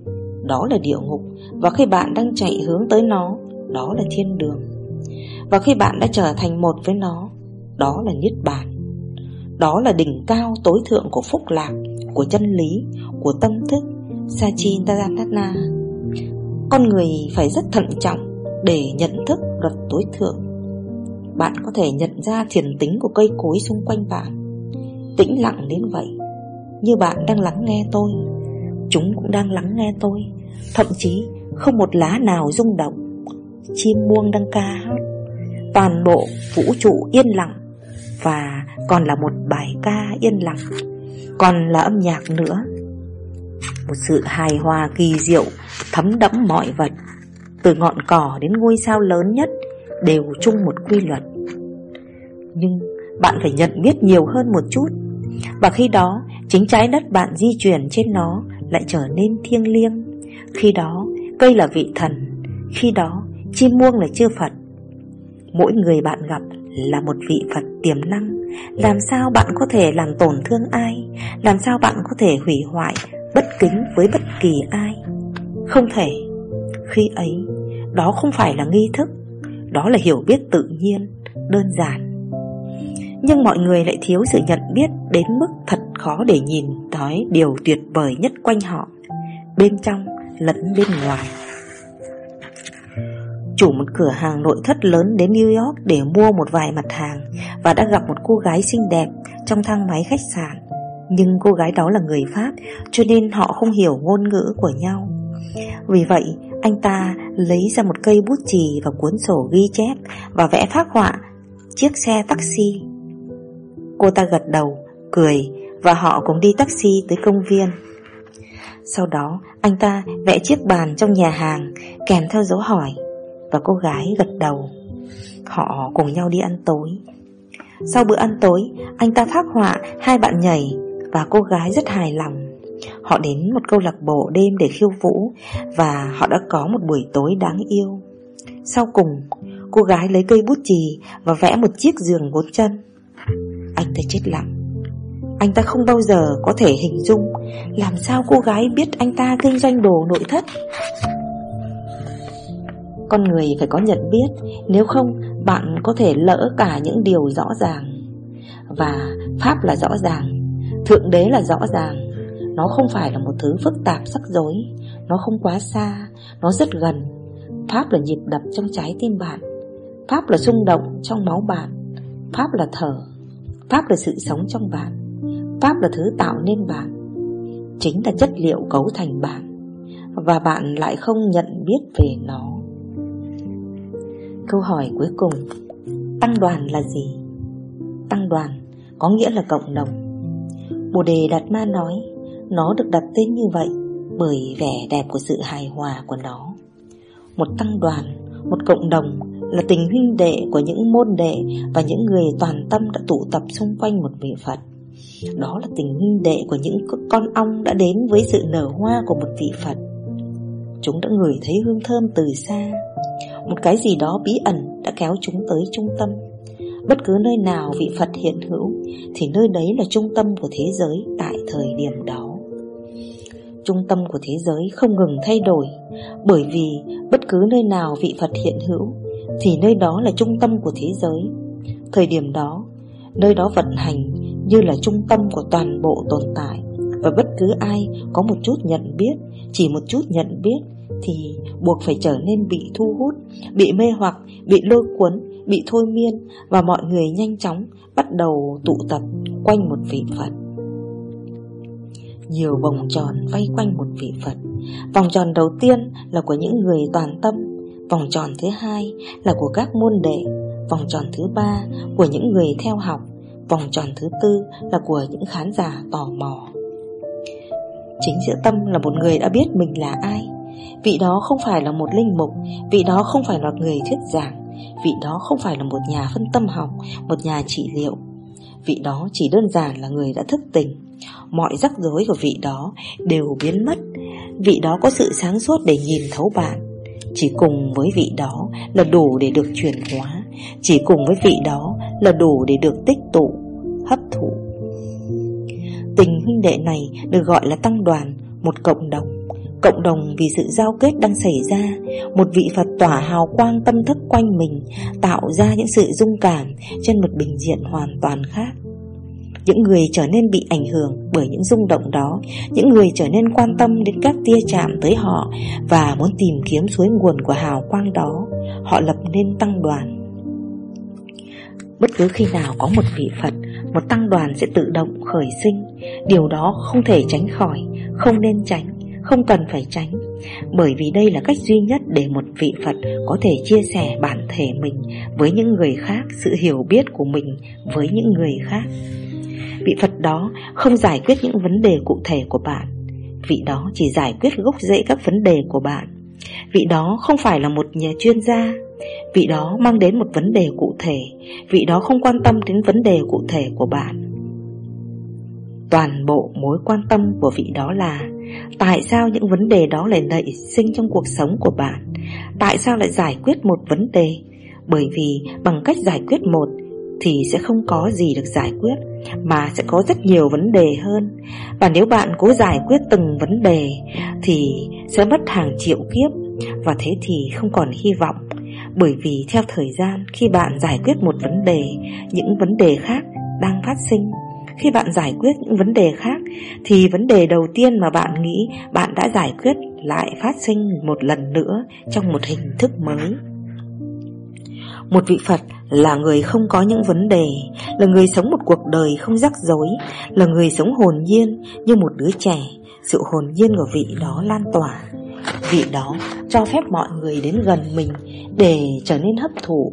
đó là địa ngục và khi bạn đang chạy hướng tới nó, đó là thiên đường. Và khi bạn đã trở thành một với nó, đó là niết bàn. Đó là đỉnh cao tối thượng của phúc lạc, của chân lý, của tâm thức, Sachitana. Con người phải rất thận trọng để nhận thức luật tối thượng. Bạn có thể nhận ra thiền tính của cây cối xung quanh bạn. Tĩnh lặng đến vậy, như bạn đang lắng nghe tôi, chúng cũng đang lắng nghe tôi. Thậm chí không một lá nào rung động. Chim muông đang ca hát. Toàn bộ vũ trụ yên lặng. Và còn là một bài ca yên lặng. Còn là âm nhạc nữa. Một sự hài hòa kỳ diệu Thấm đẫm mọi vật. Từ ngọn cỏ đến ngôi sao lớn nhất. Đều chung một quy luật. Nhưng bạn phải nhận biết nhiều hơn một chút, Và khi đó, Chính trái đất bạn di chuyển trên nó Lại trở nên thiêng liêng. Khi đó, cây là vị thần, Khi đó, chim muông là chư Phật. Mỗi người bạn gặp là một vị Phật tiềm năng. Làm sao bạn có thể làm tổn thương ai? Làm sao bạn có thể hủy hoại Bất kính với bất kỳ ai? Không thể. Khi ấy, Đó không phải là nghi thức. Đó là hiểu biết tự nhiên Đơn giản Nhưng mọi người lại thiếu sự nhận biết Đến mức thật khó để nhìn thấy điều tuyệt vời nhất quanh họ Bên trong lẫn bên ngoài. Chủ một cửa hàng nội thất lớn đến New York để mua một vài mặt hàng và đã gặp một cô gái xinh đẹp trong thang máy khách sạn. Nhưng cô gái đó là người Pháp cho nên họ không hiểu ngôn ngữ của nhau. Vì vậy, anh ta lấy ra một cây bút chì và cuốn sổ ghi chép và vẽ phác họa chiếc xe taxi. Cô ta gật đầu, cười và họ cùng đi taxi tới công viên. Sau đó anh ta vẽ chiếc bàn trong nhà hàng Kèm theo dấu hỏi Và cô gái gật đầu Họ cùng nhau đi ăn tối Sau bữa ăn tối Anh ta phác họa hai bạn nhảy Và cô gái rất hài lòng Họ đến một câu lạc bộ đêm để khiêu vũ Và họ đã có một buổi tối đáng yêu. Sau cùng, Cô gái lấy cây bút chì Và vẽ một chiếc giường bốn chân. Anh ta chết lặng. Anh ta không bao giờ có thể hình dung Làm sao cô gái biết anh ta kinh doanh đồ nội thất. Con người phải có nhận biết, Nếu không, bạn có thể lỡ cả những điều rõ ràng. Và Pháp là rõ ràng, Thượng đế là rõ ràng. Nó không phải là một thứ phức tạp sắc rối. Nó không quá xa. Nó rất gần. Pháp là nhịp đập trong trái tim bạn. Pháp là xung động trong máu bạn. Pháp là thở. Pháp là sự sống trong bạn. Pháp là thứ tạo nên bạn. Chính là chất liệu cấu thành bạn. Và bạn lại không nhận biết về nó. Câu hỏi cuối cùng. Tăng đoàn là gì? Tăng đoàn có nghĩa là cộng đồng. Bồ Đề Đạt Ma nói nó được đặt tên như vậy Bởi vẻ đẹp của sự hài hòa của nó. Một tăng đoàn, Một cộng đồng Là tình huynh đệ của những môn đệ Và những người toàn tâm đã tụ tập xung quanh một vị Phật. Đó là tình huynh đệ của những con ong đã đến với sự nở hoa của một vị Phật. Chúng đã ngửi thấy hương thơm từ xa. Một cái gì đó bí ẩn đã kéo chúng tới trung tâm. Bất cứ nơi nào vị Phật hiện hữu Thì nơi đấy là trung tâm của thế giới tại thời điểm đó trung tâm của thế giới không ngừng thay đổi Bởi vì bất cứ nơi nào vị Phật hiện hữu Thì nơi đó là trung tâm của thế giới. Thời điểm đó Nơi đó vận hành như là trung tâm của toàn bộ tồn tại Và bất cứ ai có một chút nhận biết Chỉ một chút nhận biết Thì buộc phải trở nên bị thu hút Bị mê hoặc, bị lôi cuốn, bị thôi miên Và mọi người nhanh chóng bắt đầu tụ tập quanh một vị Phật nhiều vòng tròn vây quanh một vị Phật. Vòng tròn đầu tiên là của những người toàn tâm, vòng tròn thứ hai là của các môn đệ, vòng tròn thứ ba của những người theo học, vòng tròn thứ tư là của những khán giả tò mò. Chính giữa tâm là một người đã biết mình là ai. Vị đó không phải là một linh mục, vị đó không phải là người thuyết giảng, vị đó không phải là một nhà phân tâm học, một nhà trị liệu. Vị đó chỉ đơn giản là người đã thức tỉnh mọi rắc rối của vị đó đều biến mất. Vị đó có sự sáng suốt để nhìn thấu bạn. Chỉ cùng với vị đó là đủ để được chuyển hóa. Chỉ cùng với vị đó là đủ để được tích tụ, hấp thụ. Tình huynh đệ này được gọi là tăng đoàn, một cộng đồng. Cộng đồng vì sự giao kết đang xảy ra Một vị Phật tỏa hào quang tâm thức quanh mình Tạo ra những sự dung cảm Trên một bình diện hoàn toàn khác những người trở nên bị ảnh hưởng bởi những rung động đó. Những người trở nên quan tâm đến các tia chạm tới họ Và muốn tìm kiếm suối nguồn của hào quang đó, Họ lập nên tăng đoàn. Bất cứ khi nào có một vị Phật, Một tăng đoàn sẽ tự động khởi sinh. Điều đó không thể tránh khỏi, Không nên tránh, Không cần phải tránh. Bởi vì đây là cách duy nhất để một vị Phật Có thể chia sẻ bản thể mình Với những người khác, Sự hiểu biết của mình với những người khác. Vị Phật đó không giải quyết những vấn đề cụ thể của bạn. Vị đó chỉ giải quyết gốc rễ các vấn đề của bạn. Vị đó không phải là một nhà chuyên gia. Vị đó mang đến một vấn đề cụ thể. Vị đó không quan tâm đến vấn đề cụ thể của bạn. Toàn bộ mối quan tâm của vị đó là, Tại sao những vấn đề đó lại nảy sinh trong cuộc sống của bạn? Tại sao lại giải quyết một vấn đề? Bởi vì bằng cách giải quyết một thì sẽ không có gì được giải quyết mà sẽ có rất nhiều vấn đề hơn. Và nếu bạn cố giải quyết từng vấn đề thì sẽ mất hàng triệu kiếp và thế thì không còn hy vọng. Bởi vì theo thời gian khi bạn giải quyết một vấn đề, những vấn đề khác đang phát sinh. Khi bạn giải quyết những vấn đề khác thì vấn đề đầu tiên mà bạn nghĩ bạn đã giải quyết lại phát sinh một lần nữa trong một hình thức mới. Một vị Phật là người không có những vấn đề, là người sống một cuộc đời không rắc rối, là người sống hồn nhiên như một đứa trẻ. Sự hồn nhiên của vị đó lan tỏa. Vị đó cho phép mọi người đến gần mình để trở nên hấp thụ.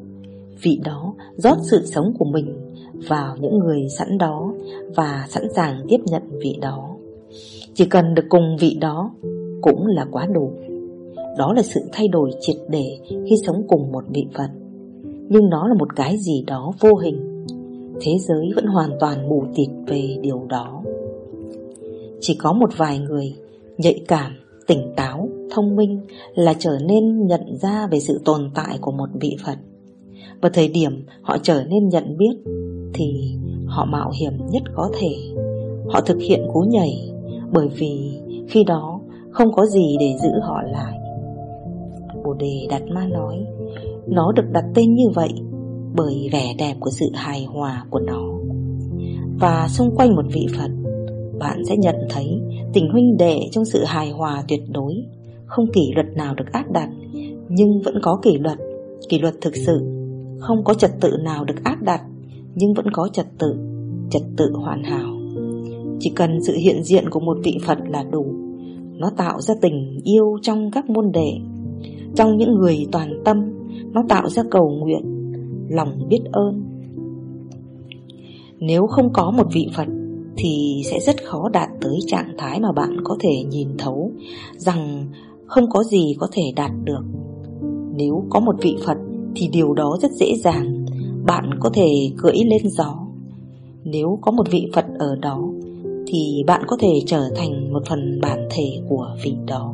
Vị đó rót sự sống của mình vào những người sẵn đó và sẵn sàng tiếp nhận vị đó. Chỉ cần được cùng vị đó cũng là quá đủ. Đó là sự thay đổi triệt để khi sống cùng một vị Phật nhưng nó là một cái gì đó vô hình. Thế giới vẫn hoàn toàn mù tịt về điều đó. Chỉ có một vài người nhạy cảm, tỉnh táo, thông minh là trở nên nhận ra về sự tồn tại của một vị Phật. Và thời điểm họ trở nên nhận biết thì họ mạo hiểm nhất có thể. Họ thực hiện cú nhảy bởi vì khi đó không có gì để giữ họ lại. Bồ Đề Đạt Ma nói nó được đặt tên như vậy bởi vẻ đẹp của sự hài hòa của nó. Và xung quanh một vị Phật, bạn sẽ nhận thấy tình huynh đệ trong sự hài hòa tuyệt đối, không kỷ luật nào được áp đặt, nhưng vẫn có kỷ luật, kỷ luật thực sự, không có trật tự nào được áp đặt, nhưng vẫn có trật tự, trật tự hoàn hảo. Chỉ cần sự hiện diện của một vị Phật là đủ, nó tạo ra tình yêu trong các môn đệ, trong những người toàn tâm, nó tạo ra cầu nguyện, Lòng biết ơn. Nếu không có một vị Phật Thì sẽ rất khó đạt tới trạng thái mà bạn có thể nhìn thấu Rằng không có gì có thể đạt được. Nếu có một vị Phật Thì điều đó rất dễ dàng, Bạn có thể cưỡi lên gió. Nếu có một vị Phật ở đó Thì bạn có thể trở thành một phần bản thể của vị đó.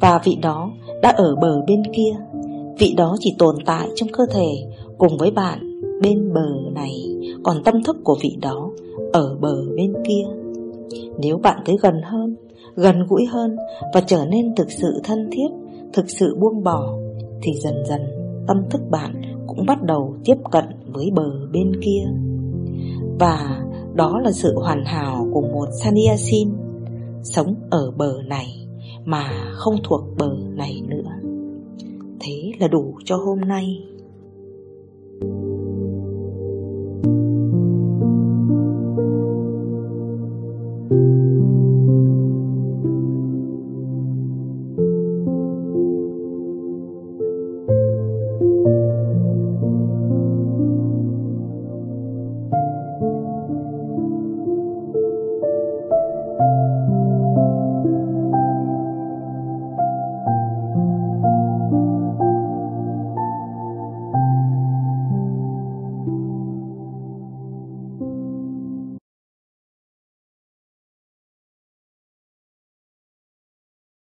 Và vị đó đã ở bờ bên kia Vị đó chỉ tồn tại trong cơ thể cùng với bạn bên bờ này, còn tâm thức của vị đó ở bờ bên kia. Nếu bạn tới gần hơn, gần gũi hơn và trở nên thực sự thân thiết, thực sự buông bỏ, thì dần dần tâm thức bạn cũng bắt đầu tiếp cận với bờ bên kia. Và đó là sự hoàn hảo của một Sannyasin sống ở bờ này mà không thuộc bờ này nữa. Thế là đủ cho hôm nay.